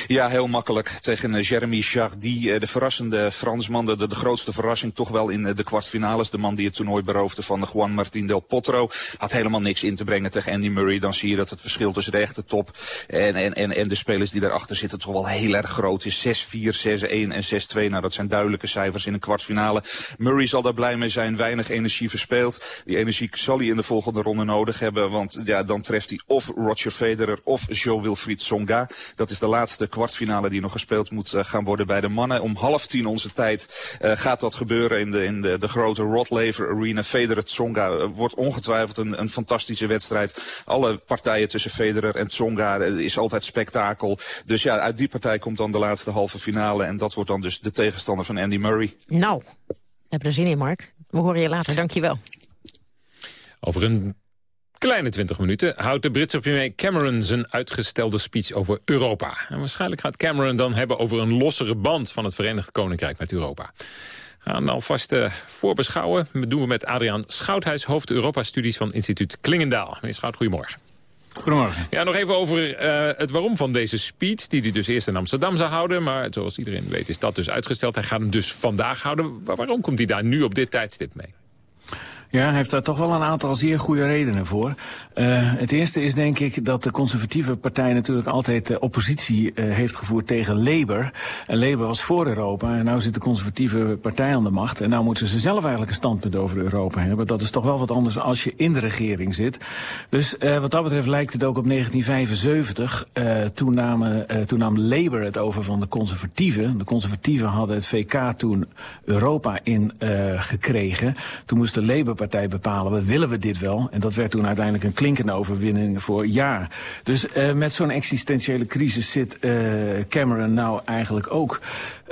Ja, heel makkelijk. Tegen eh, Jeremy Jardy, eh, de verrassende Fransman. De, de, grootste verrassing toch wel in eh, de kwartfinales. De man die het toernooi beroofde van Juan Martín del Potro. Had helemaal niks in te brengen tegen Andy Murray. Dan zie je dat het verschil tussen de echte top en, en, en, en de spelers die daarachter zitten toch wel heel erg groot is. 6-4, 6-1 en 6-2. Nou, dat zijn duidelijke cijfers in een kwartfinale. Murray zal daar blij mee zijn. Weinig energie verspeeld. Die energie zal hij in de volgende ronde nodig hebben. Want ja, dan treft hij of Roger Federer of Jo-Wilfried Tsonga. Dat is de laatste kwartfinale die nog gespeeld moet eh, gaan worden bij de mannen. Om half tien onze tijd eh, gaat dat gebeuren in de, in de, de grote Rod Laver Arena. Federer Tsonga eh, wordt ongetwijfeld een, een fantastische wedstrijd. Alle partijen tussen Federer en Tsonga is altijd spektakel. Dus ja, uit die partij komt dan de laatste halve finale. En dat wordt dan dus de tegenstander van Andy Murray. Nou, we hebben er zin in, Mark. We horen je later, dankjewel. Over een kleine 20 minuten houdt de Britse premier Cameron zijn uitgestelde speech over Europa. En waarschijnlijk gaat Cameron dan hebben over een lossere band van het Verenigd Koninkrijk met Europa. Gaan alvast uh, voorbeschouwen. Dat doen we met Adriaan Schouthuis, hoofd Europa-studies van instituut Klingendaal. Meneer Schout, goedemorgen. Goedemorgen. Ja, nog even over uh, het waarom van deze speech... die hij dus eerst in Amsterdam zou houden. Maar zoals iedereen weet is dat dus uitgesteld. Hij gaat hem dus vandaag houden. Waarom komt hij daar nu op dit tijdstip mee? Ja, hij heeft daar toch wel een aantal zeer goede redenen voor. Uh, het eerste is denk ik dat de conservatieve partij natuurlijk altijd uh, oppositie uh, heeft gevoerd tegen Labour. En Labour was voor Europa en nu zit de conservatieve partij aan de macht. En nou moeten ze zelf eigenlijk een standpunt over Europa hebben. Dat is toch wel wat anders als je in de regering zit. Dus wat dat betreft lijkt het ook op 1975. toen, namen, toen nam Labour het over van de conservatieven. De conservatieven hadden het VK toen Europa in gekregen. Toen moest de Labour partij bepalen, we willen we dit wel? En dat werd toen uiteindelijk een klinkende overwinning voor ja. Dus uh, met zo'n existentiële crisis zit uh, Cameron nou eigenlijk ook.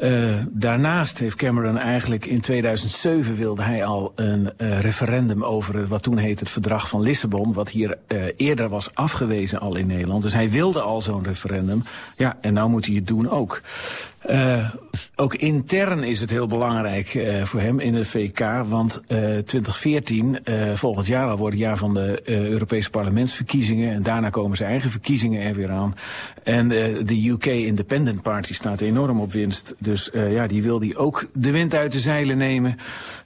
Uh, daarnaast heeft Cameron eigenlijk in 2007 wilde hij al een referendum over wat toen heet het verdrag van Lissabon, wat hier eerder was afgewezen al in Nederland. Dus hij wilde al zo'n referendum. Ja, en nou moet hij het doen ook. Uh, ook intern is het heel belangrijk voor hem in het VK, want uh, 2014, volgend jaar al, wordt het jaar van de Europese parlementsverkiezingen. En daarna komen zijn eigen verkiezingen er weer aan. En de UK Independent Party staat enorm op winst. Dus ja, die wil die ook de wind uit de zeilen nemen.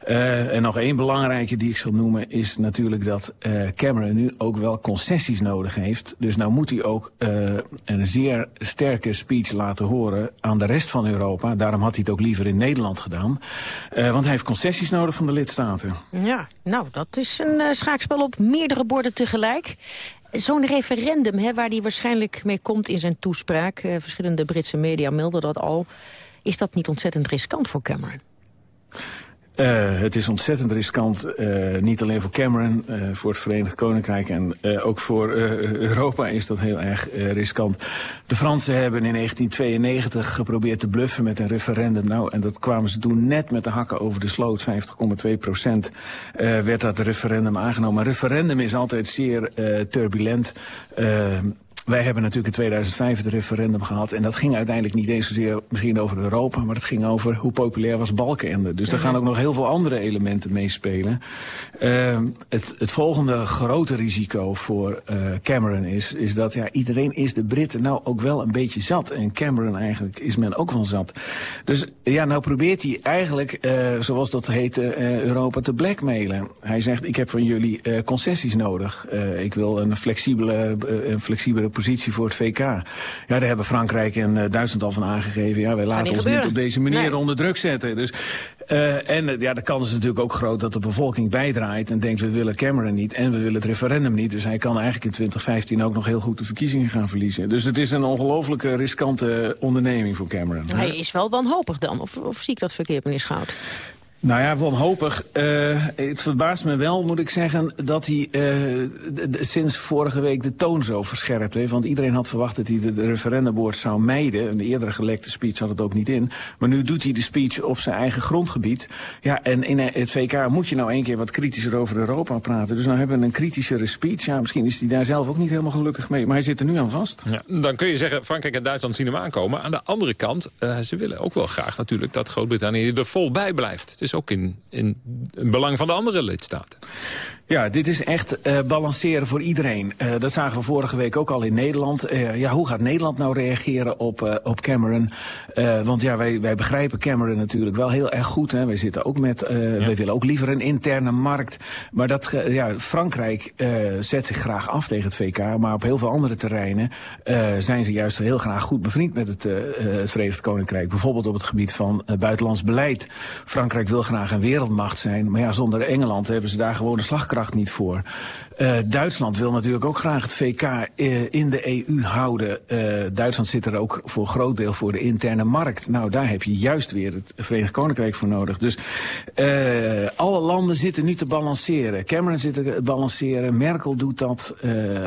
en nog één belangrijke die ik zal noemen is natuurlijk dat Cameron nu ook wel concessies nodig heeft. Dus nou moet hij ook een zeer sterke speech laten horen aan de rest van Europa. Daarom had hij het ook liever in Nederland gedaan. Want hij heeft concessies nodig van de lidstaten. Ja, nou, dat is een schaakspel op meerdere borden tegelijk. Zo'n referendum, hè, waar hij waarschijnlijk mee komt in zijn toespraak... Verschillende Britse media melden dat al... is dat niet ontzettend riskant voor Cameron? Uh, het is ontzettend riskant, uh, niet alleen voor Cameron, uh, voor het Verenigd Koninkrijk en ook voor Europa is dat heel erg riskant. De Fransen hebben in 1992 geprobeerd te bluffen met een referendum. Nou, en dat kwamen ze toen net met de hakken over de sloot, 50,2 procent werd dat referendum aangenomen. Maar referendum is altijd zeer turbulent wij hebben natuurlijk in 2005 het referendum gehad. En dat ging uiteindelijk niet eens zozeer misschien over Europa... maar het ging over hoe populair was Balkenende. Dus daar gaan ook nog heel veel andere elementen meespelen. Uh, het, het volgende grote risico voor uh, Cameron is, is dat ja, iedereen is de Britten nou ook wel een beetje zat. En Cameron eigenlijk is men ook wel zat. Dus ja, nou probeert hij eigenlijk, uh, zoals dat heet, uh, Europa te blackmailen. Hij zegt, ik heb van jullie concessies nodig. Ik wil een flexibele, een flexibele positie voor het VK. Ja, daar hebben Frankrijk en uh, Duitsland al van aangegeven. Ja, wij laten ons gebeuren. niet op deze manier nee. onder druk zetten. Dus, uh, en ja, de kans is natuurlijk ook groot dat de bevolking bijdraait en denkt we willen Cameron niet en we willen het referendum niet. Dus hij kan eigenlijk in 2015 ook nog heel goed de verkiezingen gaan verliezen. Dus het is een ongelooflijke riskante onderneming voor Cameron. Hij is wel wanhopig dan, of, of zie ik dat verkeerd, meneer Schout? Nou ja, wanhopig. Uh, het verbaast me wel, moet ik zeggen, dat hij de, sinds vorige week de toon zo verscherpt heeft. Want iedereen had verwacht dat hij het referendumwoord zou mijden. En de eerdere gelekte speech had het ook niet in. Maar nu doet hij de speech op zijn eigen grondgebied. Ja, en in het VK moet je nou één keer wat kritischer over Europa praten. Dus nou hebben we een kritischere speech. Ja, misschien is hij daar zelf ook niet helemaal gelukkig mee. Maar hij zit er nu aan vast. Ja, dan kun je zeggen, Frankrijk en Duitsland zien hem aankomen. Aan de andere kant, ze willen ook wel graag natuurlijk dat Groot-Brittannië er vol bij blijft. Het is ook in, in, belang van de andere lidstaten. Ja, dit is echt uh, balanceren voor iedereen. Uh, dat zagen we vorige week ook al in Nederland. Uh, ja, hoe gaat Nederland nou reageren op, op Cameron? want ja, wij, wij begrijpen Cameron natuurlijk wel heel erg goed. Hè. Wij zitten ook met, ja. wij willen ook liever een interne markt. Maar dat, ja, Frankrijk zet zich graag af tegen het VK. Maar op heel veel andere terreinen zijn ze juist heel graag goed bevriend met het, het Verenigd Koninkrijk. Bijvoorbeeld op het gebied van buitenlands beleid. Frankrijk wil graag een wereldmacht zijn. Maar ja, zonder Engeland hebben ze daar gewoon de slagkracht niet voor. Uh, Duitsland wil natuurlijk ook graag het VK uh, in de EU houden. Uh, Duitsland zit er ook voor groot deel voor de interne markt. Nou, daar heb je juist weer het Verenigd Koninkrijk voor nodig. Dus alle landen zitten nu te balanceren. Cameron zit te balanceren, Merkel doet dat,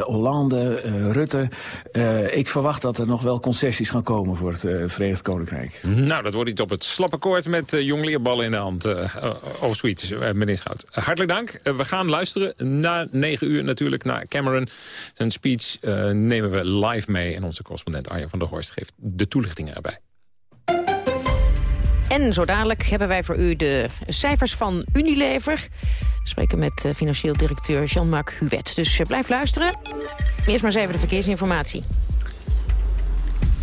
Hollande, Rutte. ik verwacht dat er nog wel concessies gaan komen voor het Verenigd Koninkrijk. Nou, dat wordt iets op het slappe koord met jong leerballen in de hand. of zoiets, meneer Schout. hartelijk dank. we gaan luisteren na negen uur natuurlijk naar Cameron. Zijn speech uh, nemen we live mee. En onze correspondent Arjen van der Horst geeft de toelichtingen erbij. En zo dadelijk hebben wij voor u de cijfers van Unilever. We spreken met uh, financieel directeur Jean-Marc Huwet. Dus uh, blijf luisteren. Eerst maar eens even de verkeersinformatie.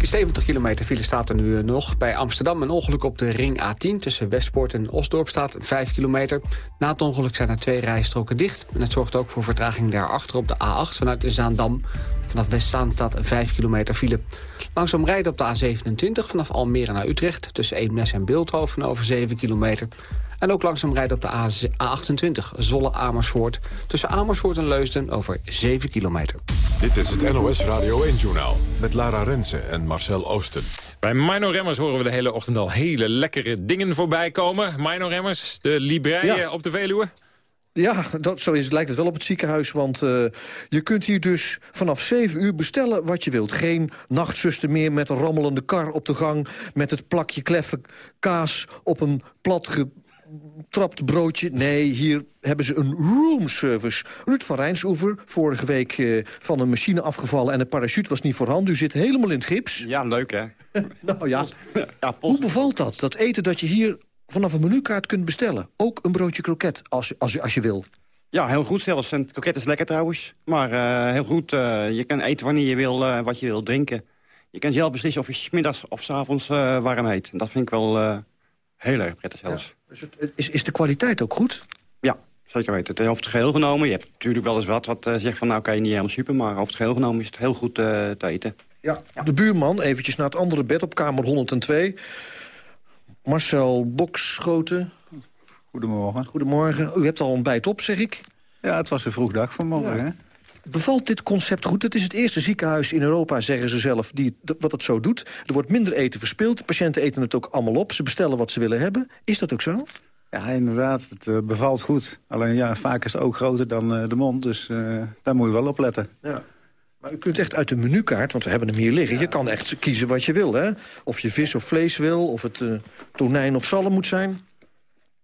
70 kilometer file staat er nu nog. Bij Amsterdam een ongeluk op de ring A10 tussen Westpoort en Osdorp staat 5 kilometer. Na het ongeluk zijn er twee rijstroken dicht. En het zorgt ook voor vertraging daarachter op de A8 vanuit Zaandam. Vanaf Westzaan staat 5 kilometer file. Langzaam rijden op de A27 vanaf Almere naar Utrecht... tussen Eemnes en Beeldhoven over 7 kilometer. En ook langzaam rijden op de A28 Zolle-Amersfoort... tussen Amersfoort en Leusden over 7 kilometer. Dit is het NOS Radio 1-journaal met Lara Rensen en Marcel Oosten. Bij Mino Remmers horen we de hele ochtend al hele lekkere dingen voorbij komen. Mino Remmers, de libreien ja. op de Veluwe. Ja, dat, zo is, lijkt het wel op het ziekenhuis. Want uh, je kunt hier dus vanaf 7 uur bestellen wat je wilt. Geen nachtzuster meer met een rammelende kar op de gang... met het plakje kleffe kaas op een plat getrapt broodje. Nee, hier hebben ze een roomservice. Ruud van Rijnsoever, vorige week uh, van een machine afgevallen... en de parachute was niet voorhanden. U zit helemaal in het gips. Ja, leuk hè? nou ja, ja hoe bevalt dat? Dat eten dat je hier vanaf een menukaart kunt bestellen. Ook een broodje kroket, als, als, als je wil. Ja, heel goed zelfs. En kroket is lekker trouwens. Maar uh, heel goed, uh, je kan eten wanneer je wil, uh, wat je wil drinken. Je kan zelf beslissen of je smiddags of s avonds warm eet. En dat vind ik wel heel erg prettig zelfs. Ja. Dus het, is, is de kwaliteit ook goed? Ja, zeker weten. Het over het geheel genomen. Je hebt natuurlijk wel eens wat wat zegt van... nou kan je niet helemaal super, maar over het geheel genomen is het heel goed te eten. Ja. ja. De buurman, eventjes naar het andere bed op kamer 102... Marcel Bokschoten. Goedemorgen. Goedemorgen. U hebt al ontbijt op, zeg ik. Ja, het was een vroeg dag vanmorgen. Ja. Hè? Bevalt dit concept goed? Het is het eerste ziekenhuis in Europa, zeggen ze zelf, die, wat het zo doet. Er wordt minder eten verspild. De patiënten eten het ook allemaal op. Ze bestellen wat ze willen hebben. Is dat ook zo? Ja, inderdaad. Het uh, bevalt goed. Alleen ja, vaak is het ook groter dan uh, de mond. Dus uh, daar moet je wel op letten. Ja. Maar u kunt echt uit de menukaart, want we hebben hem hier liggen... je kan echt kiezen wat je wil, hè? Of je vis of vlees wil, of het uh, tonijn of zalm moet zijn.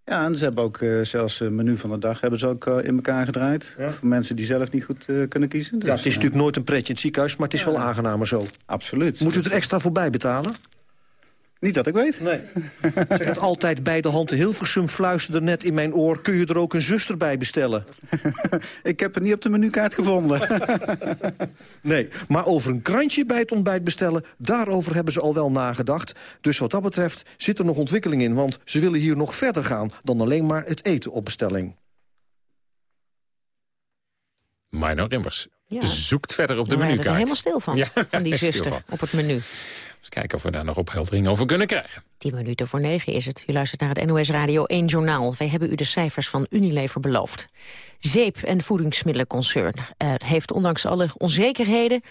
Ja, en ze hebben ook uh, zelfs het menu van de dag hebben ze ook uh, in elkaar gedraaid. Ja. Voor mensen die zelf niet goed uh, kunnen kiezen. Dus, ja, het is natuurlijk nooit een pretje in het ziekenhuis, maar het is wel aangenamer zo. Absoluut. Moet u er extra voor bij betalen? Niet dat ik weet. Nee. zeg het altijd bij de hand. Hilversum fluisterde net in mijn oor... kun je er ook een zuster bij bestellen? ik heb het niet op de menukaart gevonden. nee, maar over een krantje bij het ontbijt bestellen... daarover hebben ze al wel nagedacht. Dus wat dat betreft zit er nog ontwikkeling in... want ze willen hier nog verder gaan dan alleen maar het eten op bestelling. Mino Rimbers ja. zoekt verder op de menukaart. Ik ben er helemaal stil van, ja, van die zuster op het menu. Eens kijken of we daar nog opheldering over kunnen krijgen. 10 minuten voor negen is het. U luistert naar het NOS Radio 1 Journaal. Wij hebben u de cijfers van Unilever beloofd. Zeep- en voedingsmiddelenconcern uh, heeft ondanks alle onzekerheden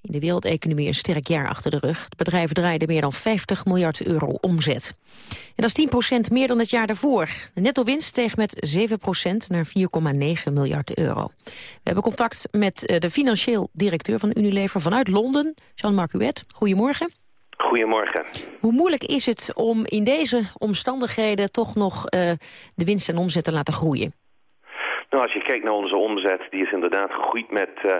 in de wereldeconomie een sterk jaar achter de rug. Het bedrijf draaide meer dan 50 miljard euro omzet. En dat is 10% meer dan het jaar daarvoor. De netto-winst steeg met 7% naar 4,9 miljard euro. We hebben contact met uh, de financieel directeur van Unilever vanuit Londen, Jean-Marc Huet. Goedemorgen. Goedemorgen. Hoe moeilijk is het om in deze omstandigheden toch nog uh, de winst en omzet te laten groeien? Nou, als je kijkt naar onze omzet, die is inderdaad gegroeid met uh,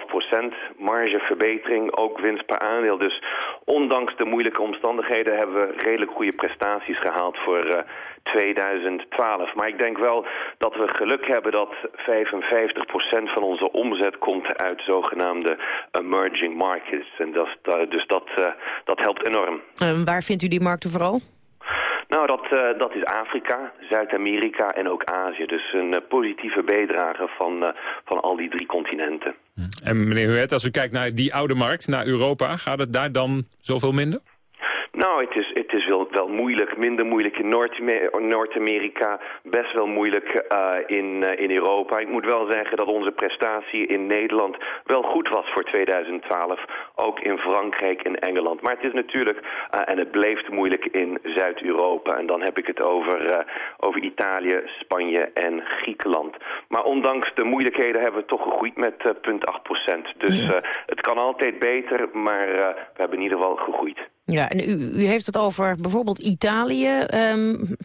10,5 procent. Margeverbetering, ook winst per aandeel. Dus ondanks de moeilijke omstandigheden hebben we redelijk goede prestaties gehaald voor uh, 2012. Maar ik denk wel dat we geluk hebben dat 55 procent van onze omzet komt uit zogenaamde emerging markets. En dat, dus dat, uh, dat helpt enorm. Uh, waar vindt u die markten vooral? Nou, dat, uh, dat is Afrika, Zuid-Amerika en ook Azië. Dus een uh, positieve bijdrage van, uh, van al die drie continenten. En meneer Huet, als u kijkt naar die oude markt, naar Europa... gaat het daar dan zoveel minder? Nou, het is, het is wel, wel moeilijk. Minder moeilijk in Noord-Amerika. Best wel moeilijk uh, in, uh, in Europa. Ik moet wel zeggen dat onze prestatie in Nederland wel goed was voor 2012. Ook in Frankrijk en Engeland. Maar het is natuurlijk, uh, en het bleef moeilijk in Zuid-Europa. En dan heb ik het over, over Italië, Spanje en Griekenland. Maar ondanks de moeilijkheden hebben we toch gegroeid met 0,8 procent. Dus ja. het kan altijd beter, maar we hebben in ieder geval gegroeid. Ja, en u, u heeft het over bijvoorbeeld Italië. Um,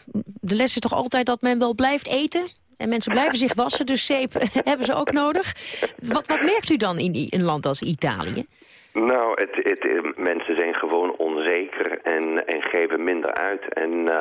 de les is toch altijd dat men wel blijft eten? En mensen blijven zich wassen, dus zeep hebben ze ook nodig. Wat, wat merkt u dan in een land als Italië? Nou, het, het, mensen zijn gewoon onzeker en, en geven minder uit. En uh,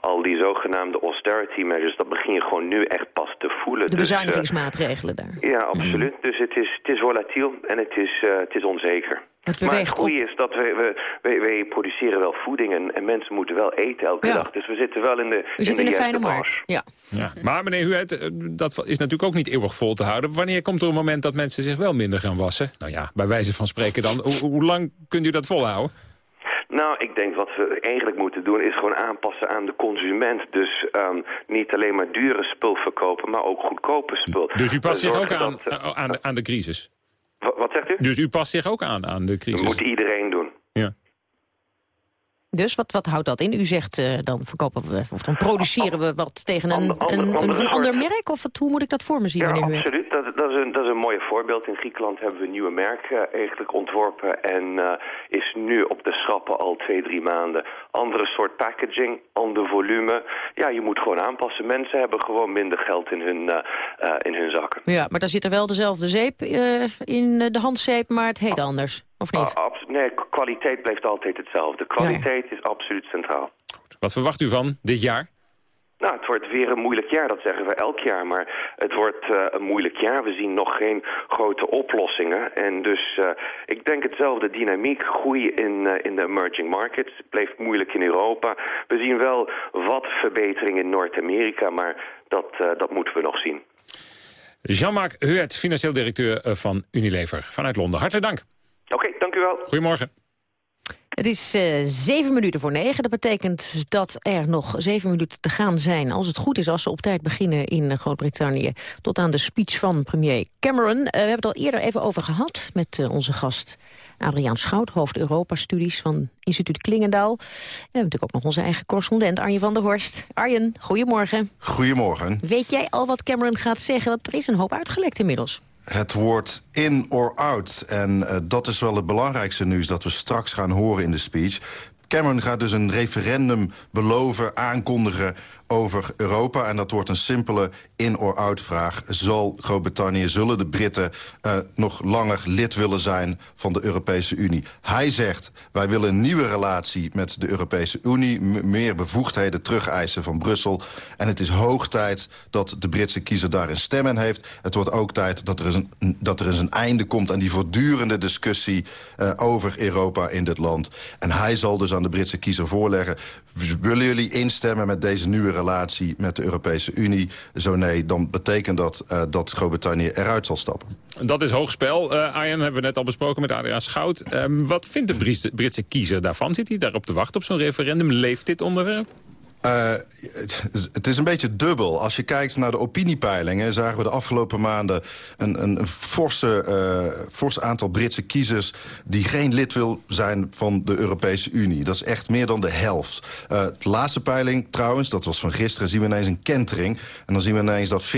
al die zogenaamde austerity measures, dat begin je gewoon nu echt pas te voelen. De bezuinigingsmaatregelen dus, uh, daar. Ja, absoluut. Mm. Dus het is, het is volatiel en het is, uh, het is onzeker. Het maar het goede is dat we, we, we, wij produceren wel voeding en, en, mensen moeten wel eten elke ja. dag. Dus we zitten wel in de U zit in, de een fijne markt. Ja. ja. Maar meneer Huet, dat is natuurlijk ook niet eeuwig vol te houden. Wanneer komt er een moment dat mensen zich wel minder gaan wassen? Nou ja, bij wijze van spreken dan. Hoe, hoe lang kunt u dat volhouden? Nou, ik denk wat we eigenlijk moeten doen is gewoon aanpassen aan de consument. Dus um, niet alleen maar dure spul verkopen, maar ook goedkope spul. Dus u past zich ook aan, dat, aan, de, aan de crisis? Wat zegt u? Dus u past zich ook aan aan de crisis? Dat moet iedereen doen. Ja. Dus wat, wat houdt dat in? U zegt uh, dan verkopen we of dan produceren we wat tegen een, ander, een, ander, een, een ander merk? Of wat, hoe moet ik dat voor me zien, ja, meneer absoluut. Dat, dat, is een, dat is een mooi voorbeeld. In Griekenland hebben we een nieuwe merk uh, eigenlijk ontworpen en uh, is nu op de schappen al twee, drie maanden. Andere soort packaging, ander volume. Ja, je moet gewoon aanpassen. Mensen hebben gewoon minder geld in hun, in hun zakken. Ja, maar daar zit er wel dezelfde zeep in de handzeep, maar het heet anders. Of niet? Uh, nee, kwaliteit blijft altijd hetzelfde. Kwaliteit ja. is absoluut centraal. Goed. Wat verwacht u van dit jaar? Nou, het wordt weer een moeilijk jaar, dat zeggen we elk jaar. Maar het wordt uh, een moeilijk jaar. We zien nog geen grote oplossingen. En dus uh, ik denk hetzelfde dynamiek, groei in, uh, in de emerging markets. Het blijft moeilijk in Europa. We zien wel wat verbetering in Noord-Amerika, maar dat, dat moeten we nog zien. Jean-Marc Huet, financieel directeur van Unilever vanuit Londen. Hartelijk dank. Oké, okay, dank u wel. Goedemorgen. Het is uh, zeven minuten voor negen. Dat betekent dat er nog zeven minuten te gaan zijn. Als het goed is, als ze op tijd beginnen in Groot-Brittannië. Tot aan de speech van premier Cameron. Uh, we hebben het al eerder even over gehad met uh, onze gast Adriaan Schout. Hoofd Europa-studies van instituut Klingendaal. En we hebben natuurlijk ook nog onze eigen correspondent Arjen van der Horst. Arjen, goedemorgen. Goedemorgen. Weet jij al wat Cameron gaat zeggen? Want er is een hoop uitgelekt inmiddels het woord in or out. En uh, dat is wel het belangrijkste nieuws dat we straks gaan horen in de speech. Cameron gaat dus een referendum beloven, aankondigen over Europa. En dat wordt een simpele in-or-out vraag. Zal Groot-Brittannië, zullen de Britten uh, nog langer lid willen zijn van de Europese Unie? Hij zegt, wij willen een nieuwe relatie met de Europese Unie. meer bevoegdheden terugeisen van Brussel. En het is hoog tijd dat de Britse kiezer daarin stemmen heeft. Het wordt ook tijd dat er eens een, dat er eens een einde komt aan die voortdurende discussie uh, over Europa in dit land. En hij zal dus aan de Britse kiezer voorleggen... willen jullie instemmen met deze nieuwe relatie met de Europese Unie? Zo nee, dan betekent dat uh, dat Groot-Brittannië eruit zal stappen. Dat is hoogspel. Uh, Arjen hebben we net al besproken met Adriaan Schout. Uh, wat vindt de Britse, Britse kiezer daarvan? Zit hij daarop te wachten op zo'n referendum? Leeft dit onderwerp? Uh, het, is een beetje dubbel. Als je kijkt naar de opiniepeilingen... zagen we de afgelopen maanden een, een, forse, fors aantal Britse kiezers... die geen lid wil zijn van de Europese Unie. Dat is echt meer dan de helft. Uh, de laatste peiling trouwens, dat was van gisteren... zien we ineens een kentering. En dan zien we ineens dat 40%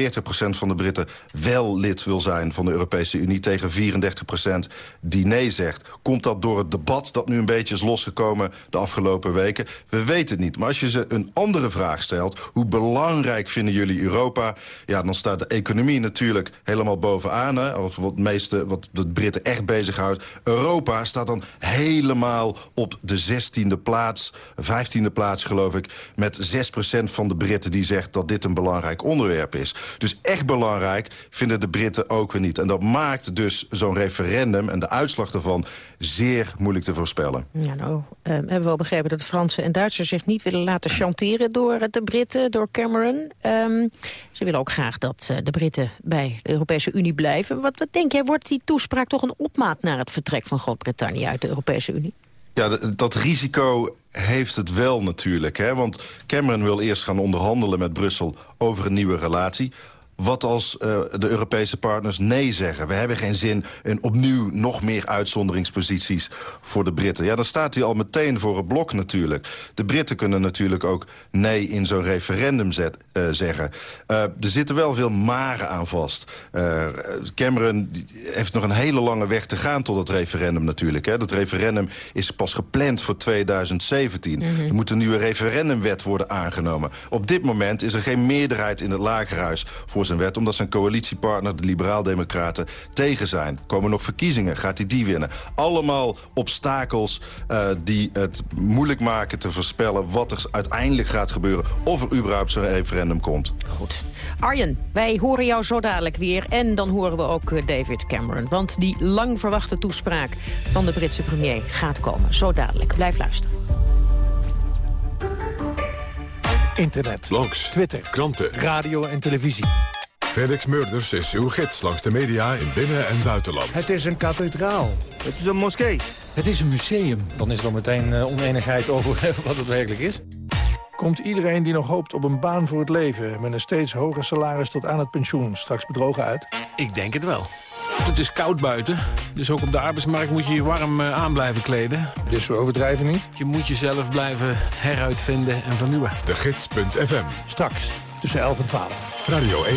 van de Britten... wel lid wil zijn van de Europese Unie... tegen 34% die nee zegt. Komt dat door het debat dat nu een beetje is losgekomen... de afgelopen weken? We weten het niet. Maar als je ze een andere vraag stelt... hoe belangrijk vinden jullie Europa? Ja, dan staat de economie natuurlijk helemaal bovenaan. Hè, of wat, meeste, wat de Britten echt bezighoudt. Europa staat dan helemaal op de 16e plaats, 15e plaats geloof ik... met 6% van de Britten die zegt dat dit een belangrijk onderwerp is. Dus echt belangrijk vinden de Britten ook weer niet. En dat maakt dus zo'n referendum en de uitslag ervan zeer moeilijk te voorspellen. Ja, nou, uh, hebben we wel begrepen dat de Fransen en Duitsers zich niet willen laten chanteren door de Britten, door Cameron. Um, ze willen ook graag dat uh, de Britten bij de Europese Unie blijven. Wat, wat denk jij, wordt die toespraak toch een opmaat naar het vertrek van Groot-Brittannië uit de Europese Unie? Ja, dat risico heeft het wel natuurlijk. Hè? Want Cameron wil eerst gaan onderhandelen met Brussel over een nieuwe relatie. Wat als uh, de Europese partners nee zeggen? We hebben geen zin in opnieuw nog meer uitzonderingsposities voor de Britten. Ja, dan staat hij al meteen voor het blok natuurlijk. De Britten kunnen natuurlijk ook nee in zo'n referendum zet, uh, zeggen. Uh, er zitten wel veel maren aan vast. Cameron heeft nog een hele lange weg te gaan tot het referendum natuurlijk. Hè. Dat referendum is pas gepland voor 2017. Mm -hmm. Er moet een nieuwe referendumwet worden aangenomen. Op dit moment is er geen meerderheid in het lagerhuis voor zijn wet... omdat zijn coalitiepartner, de Liberaal-Democraten, tegen zijn. Komen nog verkiezingen, gaat hij die winnen? Allemaal obstakels uh, die het moeilijk maken te voorspellen... wat er uiteindelijk gaat gebeuren, of er überhaupt zo'n referendum komt. Goed. Arjen, wij horen jou zo dadelijk weer. En dan horen we ook David Cameron. Want die lang verwachte toespraak van de Britse premier gaat komen. Zo dadelijk. Blijf luisteren. Internet, blogs, Twitter, kranten, radio en televisie. Felix Murders is uw gids langs de media in binnen- en buitenland. Het is een kathedraal. Het is een moskee. Het is een museum. Dan is er meteen uh, oneenigheid over wat het werkelijk is. Komt iedereen die nog hoopt op een baan voor het leven... met een steeds hoger salaris tot aan het pensioen straks bedrogen uit? Ik denk het wel. Het is koud buiten, dus ook op de arbeidsmarkt moet je je warm uh, aan blijven kleden. Dus we overdrijven niet? Je moet jezelf blijven heruitvinden en vernieuwen. De Gids.fm. Straks, tussen 11 en 12. Radio 1.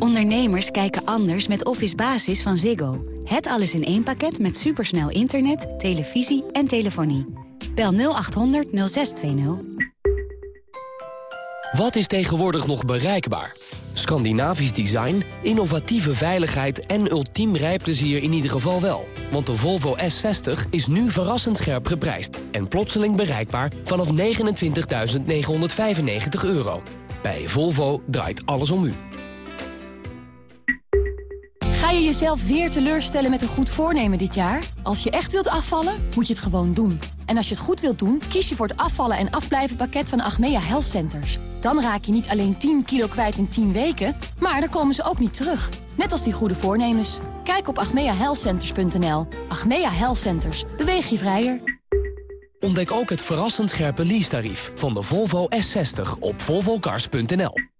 Ondernemers kijken anders met Office Basis van Ziggo. Het alles in één pakket met supersnel internet, televisie en telefonie. Bel 0800 0620. Wat is tegenwoordig nog bereikbaar? Scandinavisch design, innovatieve veiligheid en ultiem rijplezier in ieder geval wel. Want de Volvo S60 is nu verrassend scherp geprijsd... en plotseling bereikbaar vanaf 29.995 euro. Bij Volvo draait alles om u. Ga je jezelf weer teleurstellen met een goed voornemen dit jaar? Als je echt wilt afvallen, moet je het gewoon doen. En als je het goed wilt doen, kies je voor het afvallen en afblijven pakket van Achmea Health Centers. Dan raak je niet alleen 10 kilo kwijt in 10 weken, maar dan komen ze ook niet terug. Net als die goede voornemens. Kijk op achmeahealthcenters.nl. Achmea Health Centers. Beweeg je vrijer. Ontdek ook het verrassend scherpe leasetarief van de Volvo S60 op volvocars.nl.